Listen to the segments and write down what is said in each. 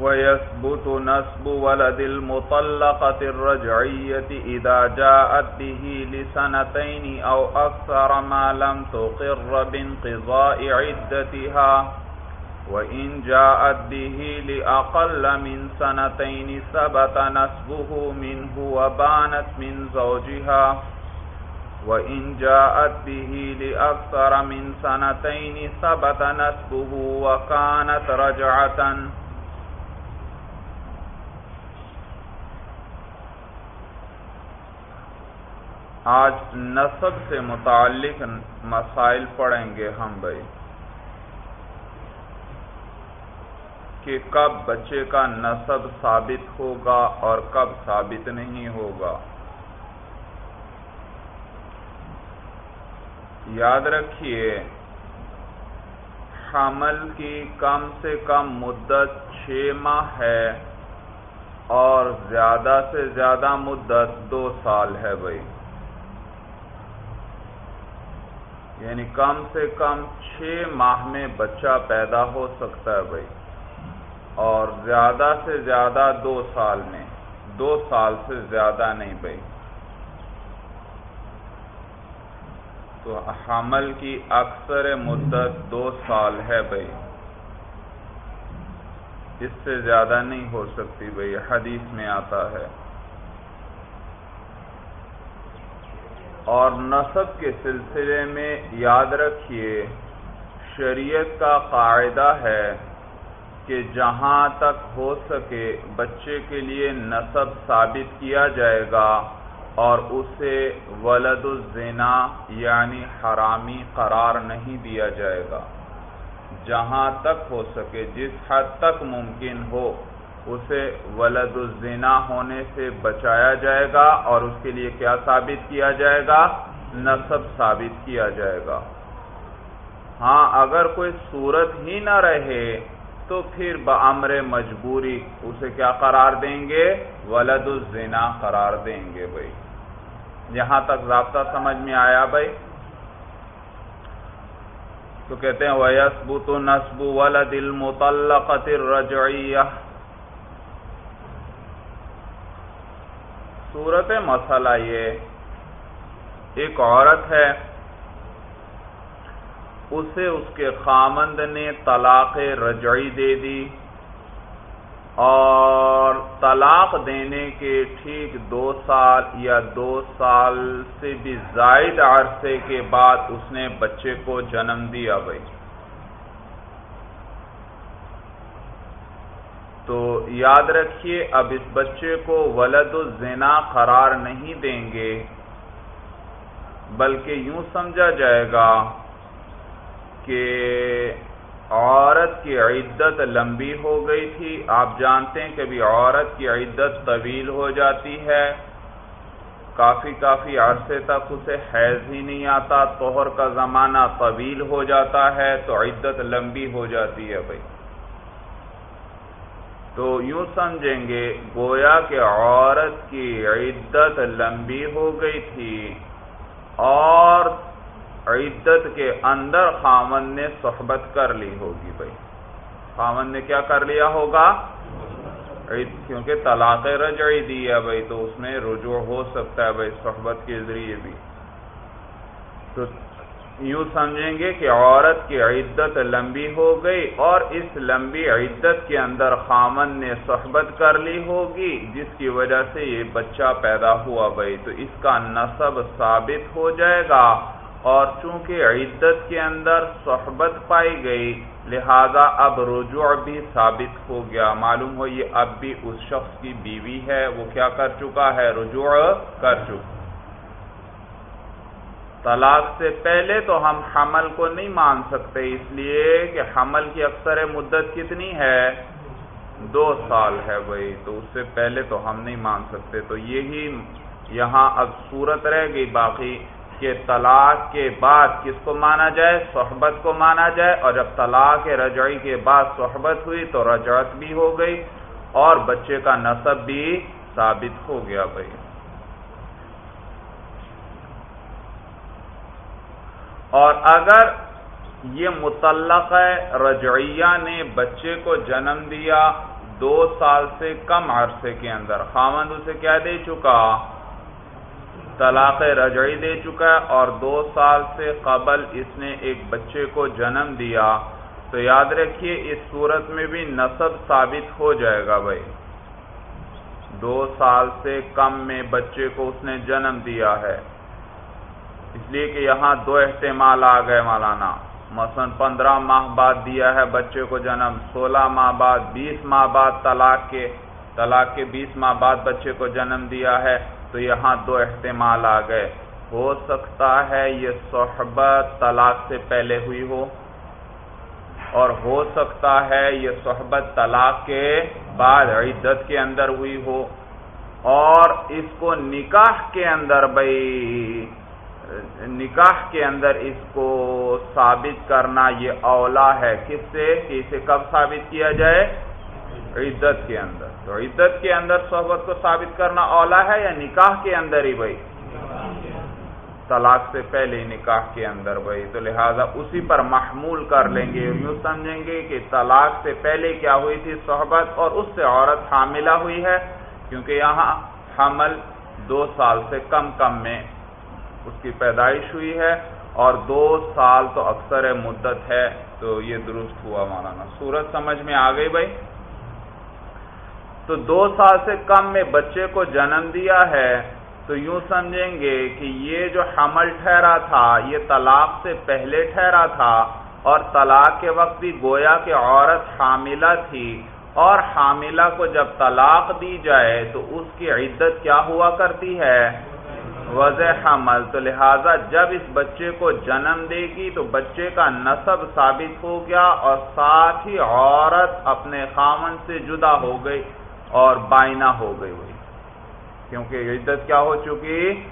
ويثبت نسب ولد المطلقة الرجعية إذا جاءت به لسنتين أو أكثر ما لم تقر بانقضاء عدتها، وإن جاءت به لأقل من سنتين ثبت نسبه منه وبانت من زوجها، وإن جاءت به لأكثر من سنتين ثبت نسبه وكانت رجعة. آج نصب سے متعلق مسائل پڑھیں گے ہم بھائی۔ کہ کب بچے کا نصب ثابت ہوگا اور کب ثابت نہیں ہوگا۔ یاد رکھیے، حمل کی کم سے کم مدت چھ ماہ ہے اور زیادہ سے زیادہ مدت دو سال ہے بھائی۔ یعنی کم سے کم چھ ماہ میں بچہ پیدا ہو سکتا ہے بھائی۔ اور زیادہ سے زیادہ دو سال میں۔ دو سال سے زیادہ نہیں بھائی۔ تو حمل کی اکثر مدت دو سال ہے بھائی۔ اس سے زیادہ نہیں ہو سکتی بھائی۔ حدیث میں آتا ہے۔ اور نصب کے سلسلے میں یاد رکھیے، شریعت کا قاعدہ ہے کہ جہاں تک ہو سکے بچے کے لیے نصب ثابت کیا جائے گا اور اسے ولد الزنا یعنی حرامی قرار نہیں دیا جائے گا۔ جہاں تک ہو سکے، جس حد تک ممکن ہو۔ اسے ولد الزنا ہونے سے بچایا جائے گا اور اس کے لیے کیا ثابت کیا جائے گا؟ نصب ثابت کیا جائے گا۔ ہاں اگر کوئی صورت ہی نہ رہے تو پھر بمر مجبوری اسے کیا قرار دیں گے؟ ولد الزنا قرار دیں گے بھائی۔ یہاں تک ضابطہ سمجھ میں آیا بھائی؟ تو کہتے ہیں، وَيَثْبُتُ نَسْبُ وَلَدِ الْمُطَلَّقَةِ الرَّجْعِيَّةِ۔ صورت مسئلہ یہ ایک عورت ہے، اسے اس کے خامند نے طلاق رجعی دے دی اور طلاق دینے کے ٹھیک دو سال یا دو سال سے بھی زائد عرصے کے بعد اس نے بچے کو جنم دیا بھائی۔ تو یاد رکھیے، اب اس بچے کو ولد الزنا قرار نہیں دیں گے، بلکہ یوں سمجھا جائے گا کہ عورت کی عدت لمبی ہو گئی تھی۔ آپ جانتے ہیں کہ بھی عورت کی عدت طویل ہو جاتی ہے، کافی کافی عرصے تک اسے حیض ہی نہیں آتا توہر کا زمانہ طویل ہو جاتا ہے تو عدت لمبی ہو جاتی ہے بھائی۔ تو یوں سمجھیں گے، گویا کہ عورت کی عدت لمبی ہو گئی تھی اور عدت کے اندر خامن نے صحبت کر لی ہوگی بھائی۔ خامن نے کیا کر لیا ہوگا؟ کیونکہ طلاق رجعی دی ہے بھائی، تو اس میں رجوع ہو سکتا ہے بھائی صحبت کے ذریعے بھی۔ تو یوں سمجھیں گے کہ عورت کی عدت لمبی ہو گئی اور اس لمبی عدت کے اندر خامن نے صحبت کر لی ہوگی، جس کی وجہ سے یہ بچہ پیدا ہوا بھائی تو اس کا نصب ثابت ہو جائے گا۔ اور چونکہ عدت کے اندر صحبت پائی گئی، لہذا اب رجوع بھی ثابت ہو گیا۔ معلوم ہو، یہ اب بھی اس شخص کی بیوی ہے، وہ کیا کر چکا ہے؟ رجوع کر چکا۔ طلاق سے پہلے تو ہم حمل کو نہیں مان سکتے، اس لیے کہ حمل کی اکثر مدت کتنی ہے؟ دو سال ہے بھائی، تو اس سے پہلے تو ہم نہیں مان سکتے۔ تو یہی یہاں اب صورت رہ گئی باقی کہ طلاق کے بعد کس کو مانا جائے؟ صحبت کو مانا جائے۔ اور جب طلاق رجعی کے بعد صحبت ہوئی تو رجعت بھی ہو گئی اور بچے کا نصب بھی ثابت ہو گیا بھائی۔ اور اگر یہ متعلق رجعیہ نے بچے کو جنم دیا دو سال سے کم عرصے کے اندر خامند اسے کیا دے چکا؟ طلاق رجعی دے چکا ہے اور دو سال سے قبل اس نے ایک بچے کو جنم دیا۔ تو یاد رکھیے، اس صورت میں بھی نصب ثابت ہو جائے گا بھائی۔ دو سال سے کم میں بچے کو اس نے جنم دیا ہے۔ اس لیے کہ یہاں دو احتمال آ گئے مولانا۔ مثلا پندرہ ماہ بعد دیا ہے بچے کو جنم، سولہ ماہ بعد بیس ماہ بعد طلاق کے طلاق کے بیس ماہ بعد بچے کو جنم دیا ہے، تو یہاں دو احتمال آ گئے۔ ہو سکتا ہے یہ صحبت طلاق سے پہلے ہوئی ہو، اور ہو سکتا ہے یہ صحبت طلاق کے بعد عدت کے اندر ہوئی ہو، اور اس کو نکاح کے اندر بھائی نکاح کے اندر اس کو ثابت کرنا یہ اولا ہے۔ کس سے؟ کہ اسے کب ثابت کیا جائے؟ عدت کے اندر۔ تو عدت کے اندر صحبت کو ثابت کرنا اولا ہے یا نکاح کے اندر ہی بھائی؟ طلاق سے پہلے نکاح کے اندر بھائی۔ تو لہذا اسی پر محمول کر لیں گے۔ یوں سمجھیں گے کہ طلاق سے پہلے کیا ہوئی تھی صحبت اور اس سے عورت حاملہ ہوئی ہے۔ کیونکہ یہاں حمل دو سال سے کم کم میں اس کی پیدائش ہوئی ہے اور دو سال تو اکثر مدت ہے تو یہ درست ہوا مولانا۔ سورج سمجھ میں آ گئی بھائی؟ تو دو سال سے کم میں بچے کو جنم دیا ہے تو یوں سمجھیں گے کہ یہ جو حمل ٹھہرا تھا، یہ طلاق سے پہلے ٹھہرا تھا اور طلاق کے وقت بھی گویا کہ عورت حاملہ تھی اور حاملہ کو جب طلاق دی جائے تو اس کی عدت کیا ہوا کرتی ہے؟ وضع حمل تو لہٰذا جب اس بچے کو جنم دے گی تو بچے کا نصب ثابت ہو گیا اور ساتھ ہی عورت اپنے خامن سے جدا ہو گئی اور بائنا ہو گئی ہوئی۔ کیونکہ عدت کیا ہو چکی؟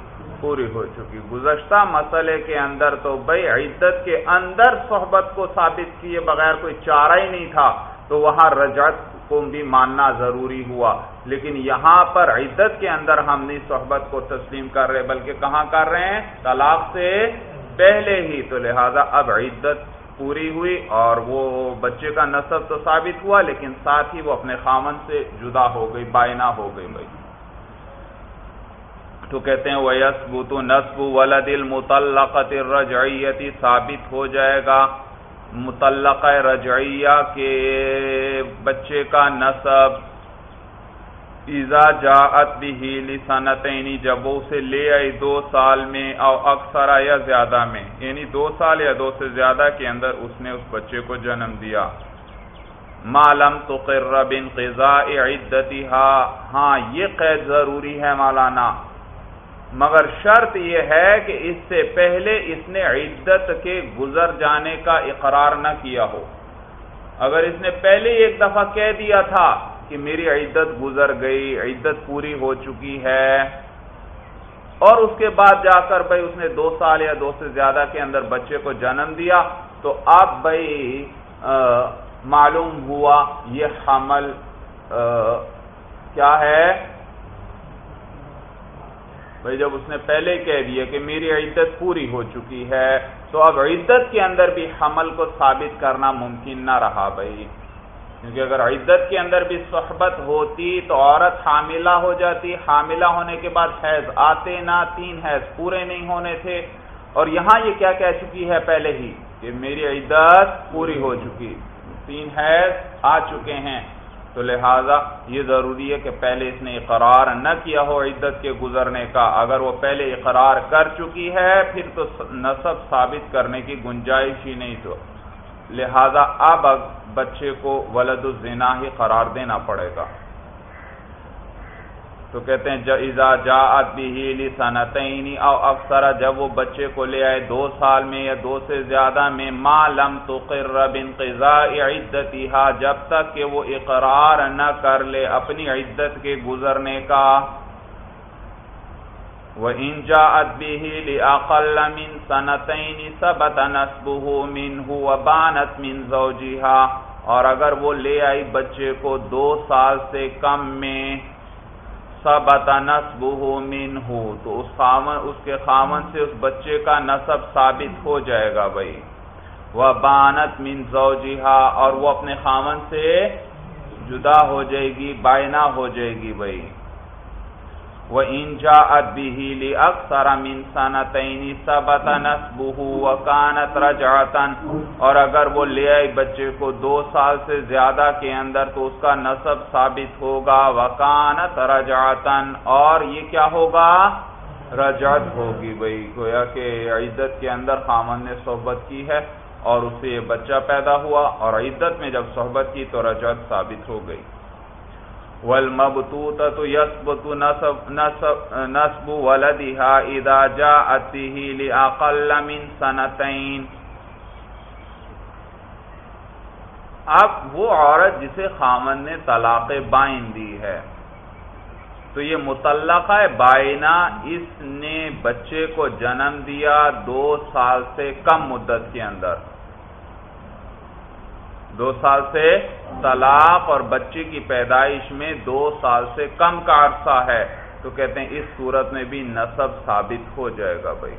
پوری ہو چکی۔ گزشتہ مسئلے کے اندر تو بھائی عدت کے اندر صحبت کو ثابت کیے بغیر کوئی چارہ ہی نہیں تھا، تو وہاں رجعت کو بھی ماننا ضروری ہوا۔ لیکن یہاں پر عدت کے اندر ہم نہیں صحبت کو تسلیم کر رہے، بلکہ کہاں کر رہے ہیں؟ طلاق سے پہلے ہی۔ تو لہذا اب عدت پوری ہوئی اور وہ بچے کا نصب تو ثابت ہوا، لیکن ساتھ ہی وہ اپنے خامن سے جدا ہو گئی، بائنا ہو گئی بھائی۔ تو کہتے ہیں وہ یسبو نصب ولد المطلقت الرجعیتی ثابت ہو جائے گا۔ متعلقہ رجعیہ کے بچے کا نصب ایزا جاعت بھی لسنتینی جب وہ اسے لے آئی دو سال میں او اکثر یا زیادہ میں یعنی دو سال یا دو سے زیادہ کے اندر اس نے اس بچے کو جنم دیا۔ معلوم تو قرب انقضاء عدتها ہاں یہ قید ضروری ہے مولانا۔ مگر شرط یہ ہے کہ اس سے پہلے اس نے عدت کے گزر جانے کا اقرار نہ کیا ہو۔ اگر اس نے پہلے ایک دفعہ کہہ دیا تھا کہ میری عدت گزر گئی، عدت پوری ہو چکی ہے، اور اس کے بعد جا کر بھائی اس نے دو سال یا دو سے زیادہ کے اندر بچے کو جنم دیا، تو اب بھائی معلوم ہوا یہ حمل کیا ہے؟ بھائی جب اس نے پہلے کہہ دیا کہ میری عدت پوری ہو چکی ہے، تو اب عدت کے اندر بھی حمل کو ثابت کرنا ممکن نہ رہا بھائی۔ کیونکہ اگر عدت کے اندر بھی صحبت ہوتی تو عورت حاملہ ہو جاتی۔ حاملہ ہونے کے بعد حیض آتے نہ، تین حیض پورے نہیں ہونے تھے۔ اور یہاں یہ کیا کہہ چکی ہے پہلے ہی کہ میری عدت پوری ہو چکی۔ تین حیض آ چکے ہیں۔ تو لہٰذا یہ ضروری ہے کہ پہلے اس نے اقرار نہ کیا ہو عدت کے گزرنے کا۔ اگر وہ پہلے اقرار کر چکی ہے، پھر تو نصب ثابت کرنے کی گنجائش ہی نہیں تو۔ لہذا اب بچے کو ولد الزنا ہی قرار دینا پڑے گا۔ تو کہتے ہیں او اکثر جب وہ بچے کو لے آئے دو سال میں یا دو سے زیادہ میں، ما لم تقر عدتها جب تک کہ وہ اقرار نہ کر لے اپنی عدت کے گزرنے کا۔ وَإِن جَاءَتْ بِهِ لِأَقَلَّ مِن سَنَتَيْنِ ثَبَتَ نَسْبُهُ مِنْهُ وَبَانَتْ مِن زَوْجِهَا اور اگر وہ لے آئی بچے کو دو سال سے کم میں ثبت نسبه منه، تو اس خامن اس کے خامن سے اس بچے کا نصب ثابت ہو جائے گا بھائی۔ وہ بانت من زوجها، اور وہ اپنے خامن سے جدا ہو جائے گی بائنا ہو جائے گی بھائی۔ وہ انجا ادبی اکثر سنتین سبت نسبہ وکانت رجعتن اور اگر وہ لے آئے بچے کو دو سال سے زیادہ کے اندر تو اس کا نصب ثابت ہوگا وکانت رجعتن اور یہ کیا ہوگا؟ رجعت ہوگی بھائی، گویا کہ عدت کے اندر خامن نے صحبت کی ہے اور اسے یہ بچہ پیدا ہوا اور عدت میں جب صحبت کی تو رجعت ثابت ہو گئی۔ والمبتوتة يثبت نسب, نسب, نسب ولدها اذا جاءت به لأقل من سنتين. اب وہ عورت جسے خامن نے طلاق بائن دی ہے تو یہ متعلقہ بائنا اس نے بچے کو جنم دیا دو سال سے کم مدت کے اندر۔ دو سال سے طلاق اور بچے کی پیدائش میں دو سال سے کم کا عرصہ ہے۔ تو کہتے ہیں اس صورت میں بھی نصب ثابت ہو جائے گا بھائی۔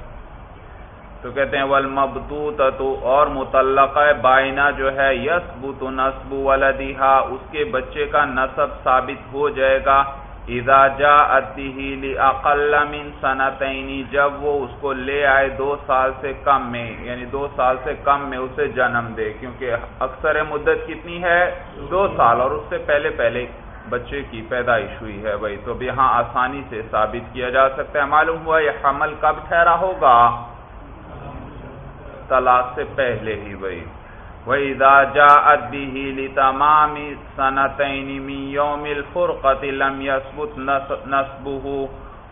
تو کہتے ہیں ولمبتوت اور متعلقہ بائنا جو ہے یس تو نصب ولدیہ اس کے بچے کا نصب ثابت ہو جائے گا۔ اذا جاءت به لاقل من سنتين، جب وہ اس کو لے آئے دو سال سے کم میں یعنی دو سال سے کم میں اسے جنم دے، کیونکہ اکثر مدت کتنی ہے؟ دو سال، اور اس سے پہلے پہلے بچے کی پیدائش ہوئی ہے بھائی، تو اب یہاں آسانی سے ثابت کیا جا سکتا ہے۔ معلوم ہوا یہ حمل کب ٹھہرا ہوگا؟ طلاق سے پہلے ہی بھائی۔ وَإِذَا جَاءَتْ بِهِ لِتَمَامِ سَنَتَيْنِ مِنْ يَوْمِ الْفُرْقَةِ لَمْ يَثْبُتْ نَسْبُهُ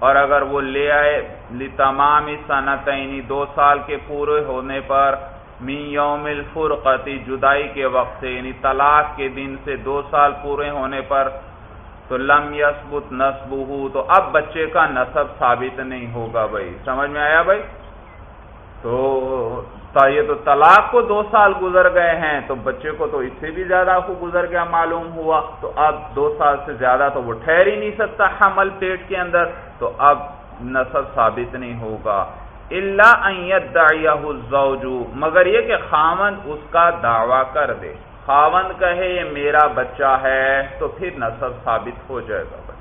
اور اگر وہ لے آئے لِتَمَامِ سَنَتَيْنِ دو سال کے پورے ہونے پر مِنْ يَوْمِ الْفُرْقَةِ جدائی کے وقت سے یعنی طلاق کے دن سے دو سال پورے ہونے پر تو لم یثبت نسبہ، تو اب بچے کا نصب ثابت نہیں ہوگا بھائی۔ سمجھ میں آیا بھائی؟ تو یہ تو طلاق کو دو سال گزر گئے ہیں، تو بچے کو تو اس سے بھی زیادہ کو گزر گیا معلوم ہوا۔ تو اب دو سال سے زیادہ تو وہ ٹھہر ہی نہیں سکتا حمل پیٹ کے اندر۔ تو اب نصب ثابت نہیں ہوگا۔ اللہ مگر یہ کہ خاون اس کا دعویٰ کر دے۔ خاون کہے، یہ میرا بچہ ہے، تو پھر نصب ثابت ہو جائے گا۔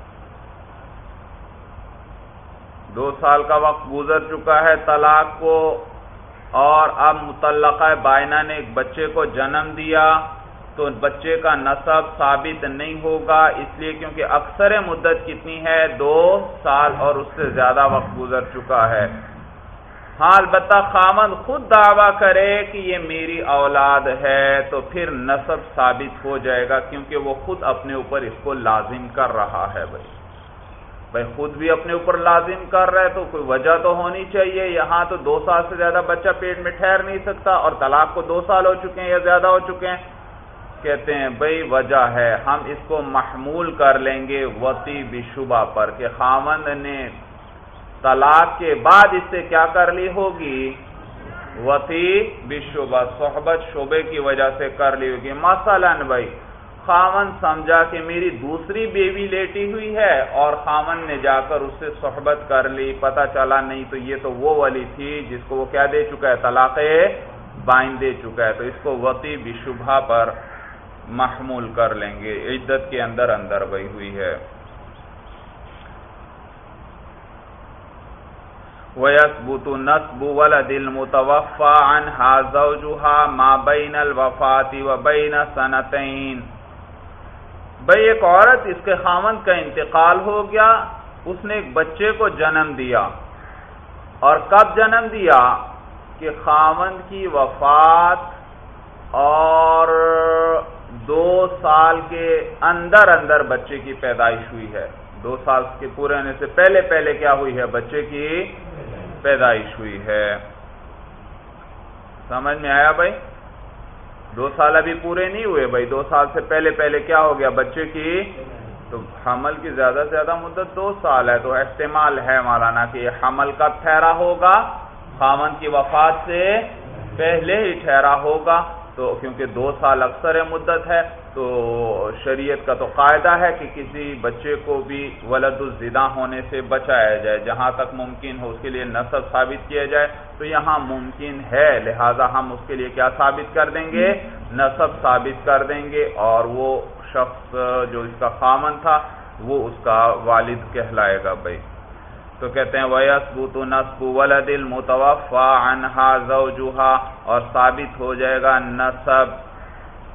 دو سال کا وقت گزر چکا ہے طلاق کو۔ اور اب متعلقہ بائنا نے ایک بچے کو جنم دیا تو بچے کا نصب ثابت نہیں ہوگا، اس لیے کیونکہ اکثر مدت کتنی ہے؟ دو سال اور اس سے زیادہ وقت گزر چکا ہے۔ ہاں البتہ خامد خود دعویٰ کرے کہ یہ میری اولاد ہے تو پھر نصب ثابت ہو جائے گا کیونکہ وہ خود اپنے اوپر اس کو لازم کر رہا ہے بھائی۔ بھائی خود بھی اپنے اوپر لازم کر رہے تو کوئی وجہ تو ہونی چاہیے۔ یہاں تو دو سال سے زیادہ بچہ پیٹ میں ٹھہر نہیں سکتا اور طلاق کو دو سال ہو چکے ہیں یا زیادہ ہو چکے ہیں۔ کہتے ہیں، بھائی وجہ ہے، ہم اس کو محمول کر لیں گے وتی بشبہ پر کہ خامند نے طلاق کے بعد اس سے کیا کر لی ہوگی؟ وتی بشبہ صحبت شعبے کی وجہ سے کر لی ہوگی۔ مثلا بھائی خامن سمجھا کہ میری دوسری بیوی لیٹی ہوئی ہے اور خامن نے جا کر اس سے صحبت کر لی پتا چلا نہیں تو یہ تو وہ والی تھی جس کو وہ کیا دے چکا ہے؟ طلاق بائن دے چکا ہے۔ تو اس کو وطی بشبہ پر محمول کر لیں گے۔ عدت کے اندر اندر بئی ہوئی ہے۔ وَيَثْبُتُ نَسْبُ وَلَدِ الْمُتَوَفَّى عَنْهَا زَوْجُهَا مَا بَيْنَ الْوَفَاتِ وَبَيْنَ سَنَتَيْنِ بھائی ایک عورت اس کے خامن کا انتقال ہو گیا، اس نے ایک بچے کو جنم دیا۔ اور کب جنم دیا؟ کہ خامن کی وفات اور دو سال کے اندر اندر بچے کی پیدائش ہوئی ہے۔ دو سال کے پورے ہونے سے پہلے پہلے کیا ہوئی ہے؟ بچے کی پیدائش ہوئی ہے۔ سمجھ میں آیا بھائی؟ دو سال ابھی پورے نہیں ہوئے بھائی، دو سال سے پہلے پہلے کیا ہو گیا؟ بچے کی تو حمل کی زیادہ سے زیادہ مدت دو سال ہے۔ تو استعمال ہے مولانا کہ حمل کا ٹھہرا ہوگا خامن کی وفات سے پہلے ہی ٹھہرا ہوگا۔ تو کیونکہ دو سال اکثر مدت ہے، تو شریعت کا تو قاعدہ ہے کہ کسی بچے کو بھی ولد الزدہ ہونے سے بچایا جائے، جہاں تک ممکن ہو اس کے لیے نصب ثابت کیا جائے۔ تو یہاں ممکن ہے، لہذا ہم اس کے لیے کیا ثابت کر دیں گے؟ نصب ثابت کر دیں گے اور وہ شخص جو اس کا خامن تھا، وہ اس کا والد کہلائے گا بھائی۔ تو کہتے ہیں وَيَسْبُتُ نَسْبُ وَلَدِ الْمُتَوَفَّى عَنْهَا زَوْجُهَا اور ثابت ہو جائے گا نصب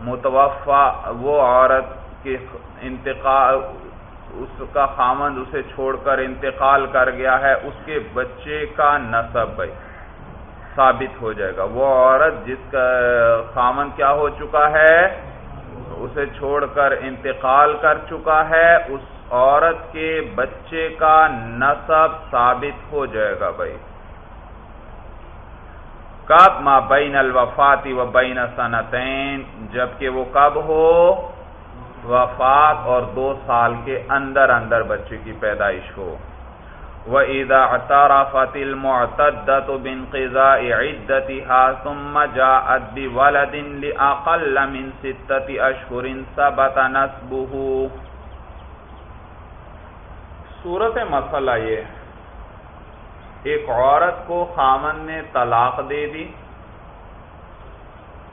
متوفع وہ عورت کے انتقال، اس کا خامند اسے چھوڑ کر انتقال کر گیا ہے، اس کے بچے کا نصب بھائی ثابت ہو جائے گا۔ وہ عورت جس کا خامن کیا ہو چکا ہے، اسے چھوڑ کر انتقال کر چکا ہے، اس عورت کے بچے کا نصب ثابت ہو جائے گا بھائی۔ کب ما بین الوفاتی و بین سنتین، جبکہ وہ کب ہو؟ وفات اور دو سال کے اندر اندر بچے کی پیدائش ہو۔ وَإِذَا اعْتَرَفَتِ الْمُعْتَدَّةُ بِانْقِضَاءِ عِدَّتِهَا ثُمَّ جَاءَتْ بِوَلَدٍ لِأَقَلَّ مِنْ سِتَّةِ أَشْهُرٍ ثَبَتَ نَسْبُهُ۔ صورت مسئلہ یہ ایک عورت کو خامن نے طلاق دے دی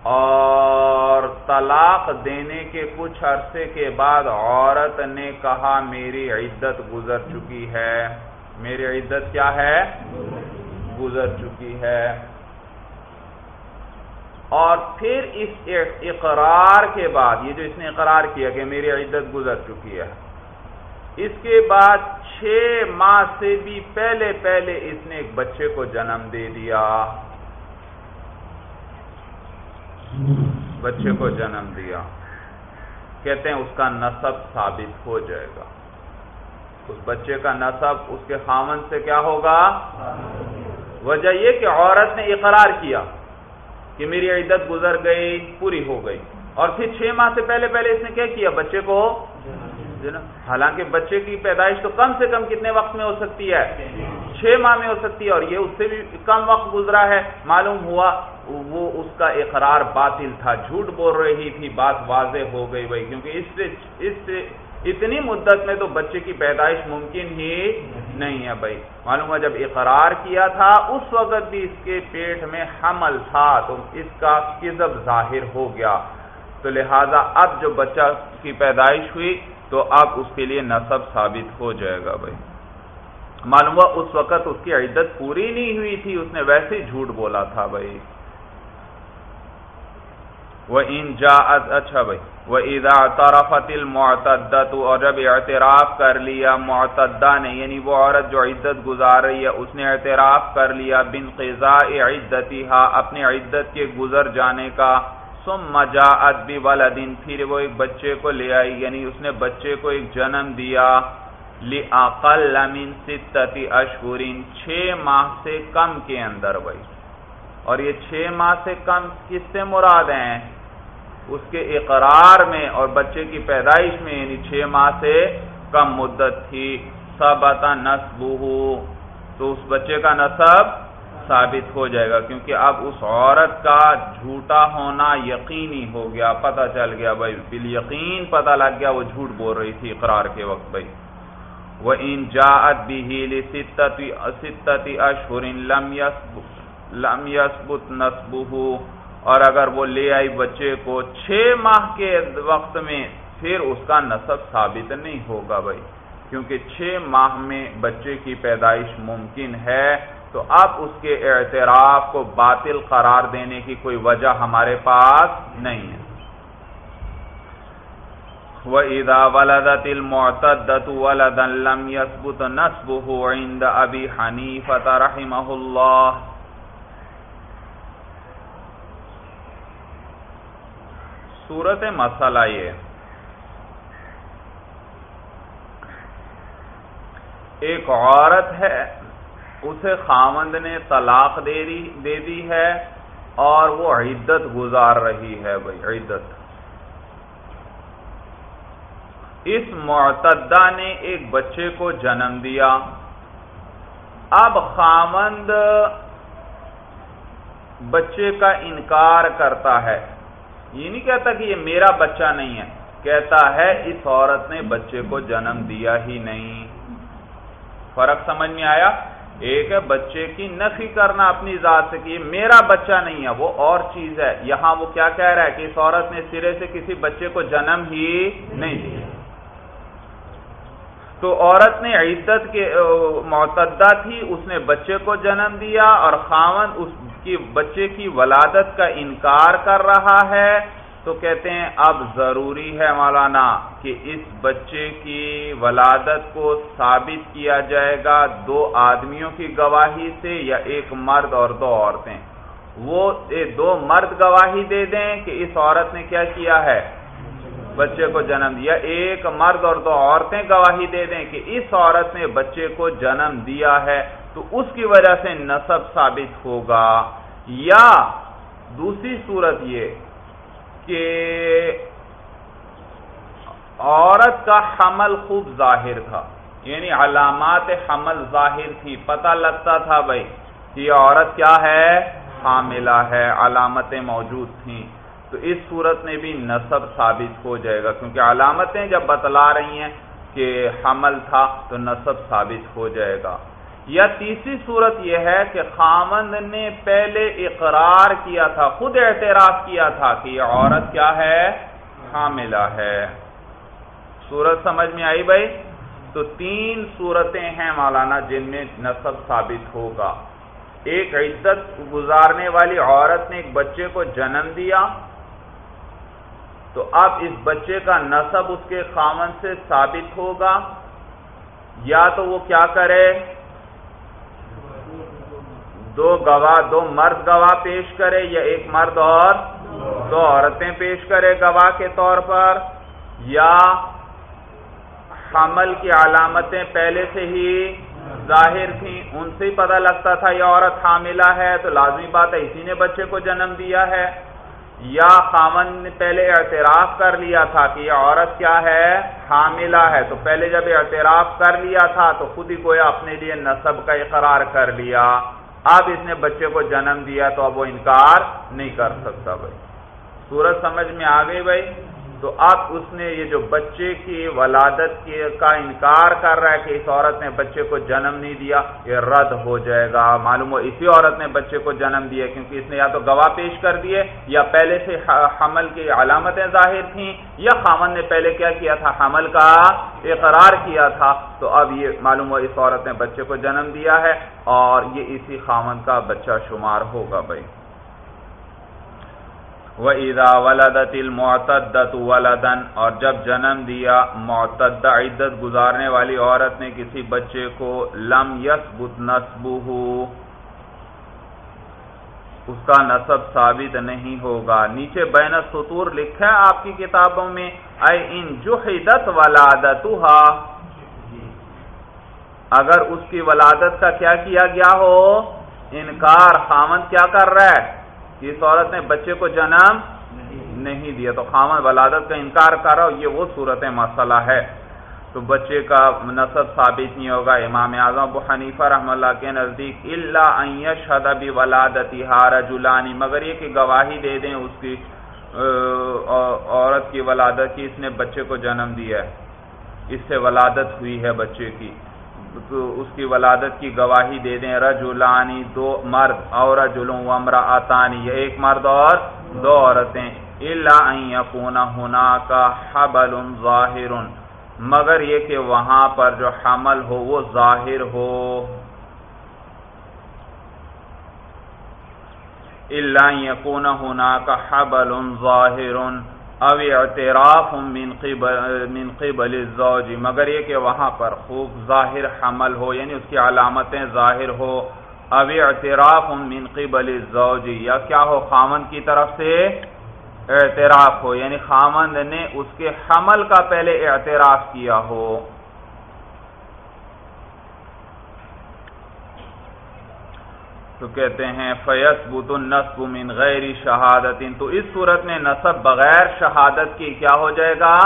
اور طلاق دینے کے کچھ عرصے کے بعد عورت نے کہا، میری عدت گزر چکی ہے۔ میری عدت کیا ہے؟ گزر چکی ہے۔ اور پھر اس اقرار کے بعد، یہ جو اس نے اقرار کیا کہ میری عدت گزر چکی ہے، اس کے بعد چھ ماہ سے بھی پہلے پہلے اس نے ایک بچے کو جنم دے دیا۔ بچے کو جنم دیا۔ کہتے ہیں اس کا نصب ثابت ہو جائے گا۔ اس بچے کا نصب اس کے خامن سے کیا ہوگا؟ وجہ یہ کہ عورت نے اقرار کیا کہ میری عدت گزر گئی، پوری ہو گئی۔ اور پھر چھ ماہ سے پہلے پہلے اس نے کیا کیا؟ بچے کو حالانکہ بچے کی پیدائش تو کم سے کم کتنے وقت میں ہو سکتی ہے؟ چھ ماہ میں ہو سکتی ہے اور یہ اس سے بھی کم وقت گزرا ہے۔ معلوم ہوا وہ اس کا اقرار باطل تھا۔ جھوٹ بول رہی تھی، بات واضح ہو گئی بھائی۔ کیونکہ اس سے اس سے اتنی مدت میں تو بچے کی پیدائش ممکن ہی نہیں ہے بھائی۔ معلوم ہوا جب اقرار کیا تھا، اس وقت بھی اس کے پیٹ میں حمل تھا۔ تو اس کا کذب ظاہر ہو گیا۔ تو لہذا اب جو بچہ کی پیدائش ہوئی تو اب اس کے لیے نصب ثابت ہو جائے گا بھائی۔ معلوم ہوا اس وقت اس کی عدت پوری نہیں ہوئی تھی، اس نے ویسے جھوٹ بولا تھا بھائی۔ وہ ان جا اچھا بھائی۔ وہ ادا طرفت المعتدت اور جب اعتراف کر لیا، معتدہ نے یعنی وہ عورت جو عدت گزار رہی ہے، اس نے اعتراف کر لیا بن قزا عدتی اپنے عدت کے گزر جانے کا۔ سم مجا ادبی پھر وہ ایک بچے کو لے آئی یعنی اس نے بچے کو ایک جنم دیا۔ لِأَقَلَّ مِن سِتَّةِ اشہرین چھ ماہ سے کم کے اندر بھائی اور یہ چھ ماہ سے کم کس سے مراد ہیں؟ اس کے اقرار میں اور بچے کی پیدائش میں یعنی چھ ماہ سے کم مدت تھی۔ سبتا نصبہ تو اس بچے کا نصب ثابت ہو جائے گا کیونکہ اب اس عورت کا جھوٹا ہونا یقینی ہو گیا، پتہ چل گیا بھائی بال یقین پتہ لگ گیا وہ جھوٹ بول رہی تھی اقرار کے وقت بھائی۔ وہ ان جاعت بھی ستتی اشہر لم یسبت نصبہ اور اگر وہ لے آئی بچے کو چھ ماہ کے وقت میں، پھر اس کا نصب ثابت نہیں ہوگا بھائی۔ کیونکہ چھ ماہ میں بچے کی پیدائش ممکن ہے۔ تو اب اس کے اعتراف کو باطل قرار دینے کی کوئی وجہ ہمارے پاس نہیں ہے۔ وَإِذَا وَلَدَتِ الْمُعْتَدَّةُ وَلَدًا لَمْ يَثْبُتْ نَسْبُهُ عِنْدَ أَبِي حَنِيفَةَ رَحِمَهُ اللَّهِ۔ صورت مسئلہ یہ ایک عورت ہے اسے خامند نے طلاق دے دی دے دی ہے اور وہ عدت گزار رہی ہے بھائی، عدت۔ اس معتدہ نے ایک بچے کو جنم دیا۔ اب خامند بچے کا انکار کرتا ہے۔ یہ نہیں کہتا کہ یہ میرا بچہ نہیں ہے، کہتا ہے اس عورت نے بچے کو جنم دیا ہی نہیں۔ فرق سمجھ میں آیا؟ ایک ہے بچے کی نفی کرنا اپنی ذات سے کہ میرا بچہ نہیں ہے، وہ اور چیز ہے۔ یہاں وہ کیا کہہ رہا ہے کہ اس عورت نے سرے سے کسی بچے کو جنم ہی نہیں دیا۔ تو عورت نے عدت کے معتدہ تھی، اس نے بچے کو جنم دیا اور خاون اس کی، بچے کی ولادت کا انکار کر رہا ہے۔ تو کہتے ہیں اب ضروری ہے مولانا کہ اس بچے کی ولادت کو ثابت کیا جائے گا دو آدمیوں کی گواہی سے یا ایک مرد اور دو عورتیں۔ وہ دو مرد گواہی دے دیں کہ اس عورت نے کیا کیا ہے؟ بچے کو جنم دیا۔ ایک مرد اور دو عورتیں گواہی دے دیں کہ اس عورت نے بچے کو جنم دیا ہے تو اس کی وجہ سے نصب ثابت ہوگا۔ یا دوسری صورت یہ کہ عورت کا حمل خوب ظاہر تھا یعنی علامات حمل ظاہر تھی، پتہ لگتا تھا بھائی کہ یہ عورت کیا ہے؟ حاملہ ہے، علامتیں موجود تھیں۔ تو اس صورت میں بھی نصب ثابت ہو جائے گا، کیونکہ علامتیں جب بتلا رہی ہیں کہ حمل تھا تو نصب ثابت ہو جائے گا۔ یا تیسری صورت یہ ہے کہ خامند نے پہلے اقرار کیا تھا، خود اعتراف کیا تھا کہ یہ عورت کیا ہے؟ حاملہ ہے۔ صورت سمجھ میں آئی بھائی؟ تو تین صورتیں ہیں مولانا، جن میں نصب ثابت ہوگا۔ ایک عزت گزارنے والی عورت نے ایک بچے کو جنم دیا۔ تو اب اس بچے کا نصب اس کے خامن سے ثابت ہوگا۔ یا تو وہ کیا کرے؟ دو گواہ دو مرد گواہ پیش کرے یا ایک مرد اور دو عورتیں پیش کرے گواہ کے طور پر یا حمل کی علامتیں پہلے سے ہی ظاہر تھیں، ان سے ہی پتہ لگتا تھا یہ عورت حاملہ ہے، تو لازمی بات ہے اسی نے بچے کو جنم دیا ہے۔ یا خامن نے پہلے اعتراف کر لیا تھا کہ یہ عورت کیا ہے؟ حاملہ ہے۔ تو پہلے جب اعتراف کر لیا تھا تو خود ہی کوئی اپنے لیے نصب کا اقرار کر لیا۔ اب اس نے بچے کو جنم دیا تو اب وہ انکار نہیں کر سکتا بھائی۔ سورج سمجھ میں آ گئی بھائی۔ تو اب اس نے یہ جو بچے کی ولادت کا انکار کر رہا ہے کہ اس عورت نے بچے کو جنم نہیں دیا، یہ رد ہو جائے گا۔ معلوم ہو اسی عورت نے بچے کو جنم دیا، کیونکہ اس نے یا تو گواہ پیش کر دیے یا پہلے سے حمل کی علامتیں ظاہر تھیں، یا خامن نے پہلے کیا کیا تھا؟ حمل کا اقرار کیا تھا۔ تو اب یہ معلوم ہو اس عورت نے بچے کو جنم دیا ہے اور یہ اسی خامن کا بچہ شمار ہوگا بھائی۔ وَإِذَا وَلَدَتِ الْمُعْتَدَّةُ وَلَدًا اور جب جنم دیا، معتدہ عدت گزارنے والی عورت نے کسی بچے کو لم يثبت نسبه اس کا نصب ثابت نہیں ہوگا۔ نیچے بین سطور لکھا ہے آپ کی کتابوں میں، اے ان جحدت ولادتها اگر اس کی ولادت کا کیا کیا گیا ہو؟ انکار خامن کیا کر رہا ہے؟ اس عورت نے بچے کو جنم نہیں دیا تو خامن ولادت کا انکار کر رہا ہو، یہ وہ صورت مسئلہ ہے۔ تو بچے کا نصب ثابت نہیں ہوگا۔ امام اعظم ابو حنیفہ رحم اللہ کے نزدیک اللہ شد ابھی ولادتی ہار جلانی مگر یہ کہ گواہی دے دیں اس کی عورت کی ولادت کی اس نے بچے کو جنم دیا ہے۔ اس سے ولادت ہوئی ہے بچے کی۔ اس کی ولادت کی گواہی دے دیں رجولانی دو مرد اور رجلوں ومرا آتانی یہ ایک مرد اور دو عورتیں۔ اللہ ہونا کا حبل ظاہر، مگر یہ کہ وہاں پر جو حمل ہو وہ ظاہر ہو۔ اللہ یقون ہونا کا حبل ظاہر او اعتراف من قبل من قبل الزوج، مگر یہ کہ وہاں پر خوب ظاہر حمل ہو یعنی اس کی علامتیں ظاہر ہو۔ او اعتراف من قبل الزوج، یا کیا ہو خامن کی طرف سے اعتراف ہو یعنی خامند نے اس کے حمل کا پہلے اعتراف کیا ہو۔ تو کہتے ہیں فیس بت النسب من غیر شہادت تو اس صورت میں نصب بغیر شہادت کی کیا ہو جائے گا؟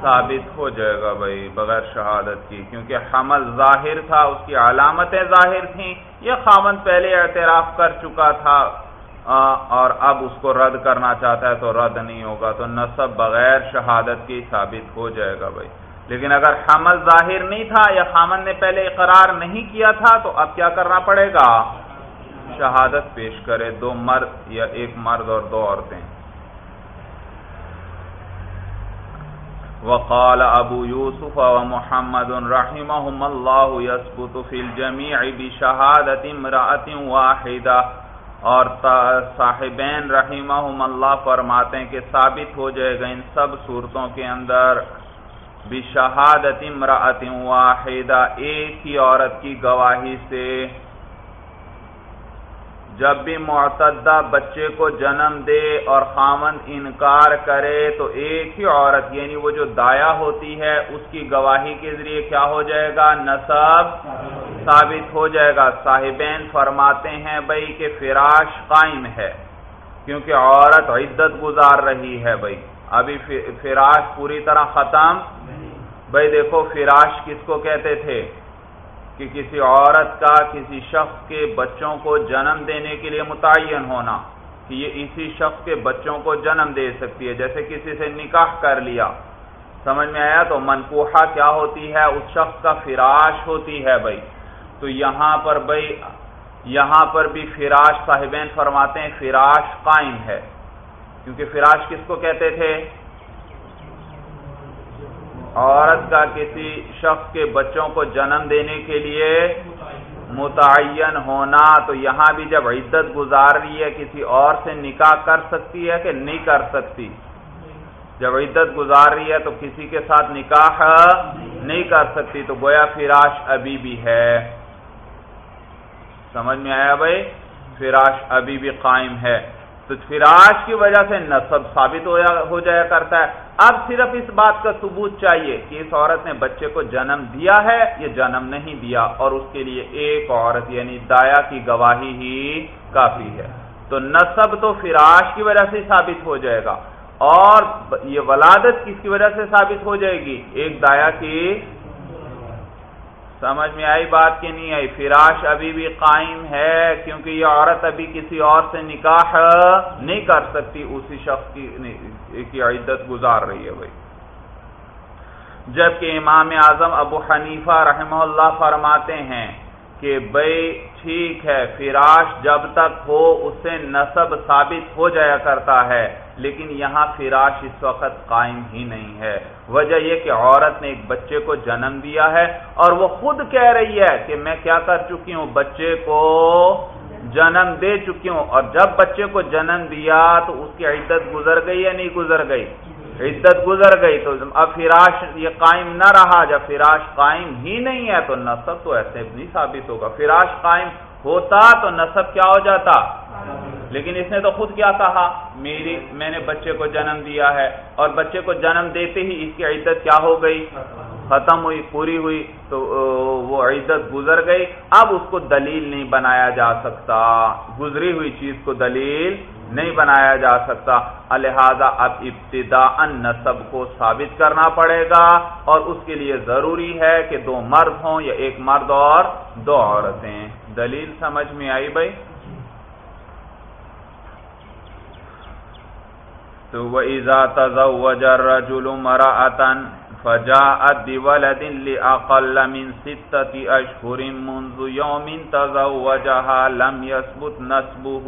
ثابت ہو جائے گا بھائی، بغیر شہادت کی۔ کیونکہ حمل ظاہر تھا، اس کی علامتیں ظاہر تھیں۔ یہ خامن پہلے اعتراف کر چکا تھا اور اب اس کو رد کرنا چاہتا ہے تو رد نہیں ہوگا۔ تو نصب بغیر شہادت کی ثابت ہو جائے گا بھائی۔ لیکن اگر حمل ظاہر نہیں تھا یا خامن نے پہلے اقرار نہیں کیا تھا، تو اب کیا کرنا پڑے گا؟ شہادت پیش کرے، دو مرد یا ایک مرد اور دو عورتیں۔ وقال ابو یوسف و محمد رحمهم اللہ يثبت في الجميع بشهادت واحدہ۔ اور صاحبین رحمهم اللہ فرماتے ہیں کہ ثابت ہو جائے گا ان سب صورتوں کے اندر بشہادت امرأت واحدہ، ایک ہی عورت کی گواہی سے جب بھی معتدہ بچے کو جنم دے اور خامن انکار کرے تو ایک ہی عورت یعنی وہ جو دایا ہوتی ہے، اس کی گواہی کے ذریعے کیا ہو جائے گا؟ نصب ثابت ہو جائے گا۔ صاحبین فرماتے ہیں بھائی کہ فراش قائم ہے، کیونکہ عورت عدت گزار رہی ہے بھائی۔ ابھی فراش پوری طرح ختم بھائی دیکھو، فراش کس کو کہتے تھے؟ کہ کسی عورت کا، کسی شخص کے بچوں کو جنم دینے کے لیے متعین ہونا، کہ یہ اسی شخص کے بچوں کو جنم دے سکتی ہے، جیسے کسی سے نکاح کر لیا۔ سمجھ میں آیا؟ تو منقوحہ کیا ہوتی ہے؟ اس شخص کا فراش ہوتی ہے بھائی۔ تو یہاں پر بھائی، یہاں پر بھی فراش صاحبین فرماتے ہیں، فراش قائم ہے۔ کیونکہ فراش کس کو کہتے تھے؟ عورت کا کسی شخص کے بچوں کو جنم دینے کے لیے متعین ہونا تو یہاں بھی جب عدت گزار رہی ہے، کسی اور سے نکاح کر سکتی ہے کہ نہیں کر سکتی؟ جب عدت گزار رہی ہے تو کسی کے ساتھ نکاح نہیں کر سکتی، تو گویا فراش ابھی بھی ہے۔ سمجھ میں آیا بھائی؟ فراش ابھی بھی قائم ہے۔ تو فراش کی وجہ سے نصب ثابت ہو جایا کرتا ہے۔ اب صرف اس بات کا ثبوت چاہیے کہ اس عورت نے بچے کو جنم دیا ہے یا جنم نہیں دیا، اور اس کے لیے ایک عورت یعنی دایا کی گواہی ہی کافی ہے۔ تو نصب تو فراش کی وجہ سے ثابت ہو جائے گا، اور یہ ولادت کس کی وجہ سے ثابت ہو جائے گی؟ ایک دایا کی سمجھ میں آئی بات کی نہیں آئی؟ فراش ابھی بھی قائم ہے کیونکہ یہ عورت ابھی کسی اور سے نکاح نہیں کر سکتی، اسی شخص کی عدت گزار رہی ہے بھائی۔ جبکہ امام اعظم ابو حنیفہ رحمہ اللہ فرماتے ہیں کہ بھائی ٹھیک ہے، فراش جب تک ہو اس سے نصب ثابت ہو جایا کرتا ہے، لیکن یہاں فراش اس وقت قائم ہی نہیں ہے۔ وجہ یہ کہ عورت نے ایک بچے کو جنم دیا ہے اور وہ خود کہہ رہی ہے کہ میں کیا کر چکی ہوں، بچے کو جنم دے چکی ہوں۔ اور جب بچے کو جنم دیا تو اس کی عدت گزر گئی یا نہیں گزر گئی؟ عدت گزر گئی تو اب فراش یہ قائم نہ رہا، جب فراش قائم ہی نہیں ہے تو نصب تو ایسے نہیں ثابت ہوگا۔ فراش قائم ہوتا تو نصب کیا ہو جاتا؟ لیکن اس نے تو خود کیا کہا، میری، میں نے بچے کو جنم دیا ہے اور بچے کو جنم دیتے ہی اس کی عدت کیا ہو گئی؟ ختم ہوئی، پوری ہوئی، تو وہ عزت گزر گئی۔ اب اس کو دلیل نہیں بنایا جا سکتا۔ گزری ہوئی چیز کو دلیل نہیں بنایا جا سکتا۔ لہذا اب ابتدا نصب کو ثابت کرنا پڑے گا اور اس کے لیے ضروری ہے کہ دو مرد ہوں یا ایک مرد اور دو عورتیں۔ دلیل سمجھ میں آئی بھائی؟ تو وہ ایزا تزوج الرجل مرأة فجاءت بولد لأقل من ستة أشهر منذ يوم تزوجها لم يثبت نسبه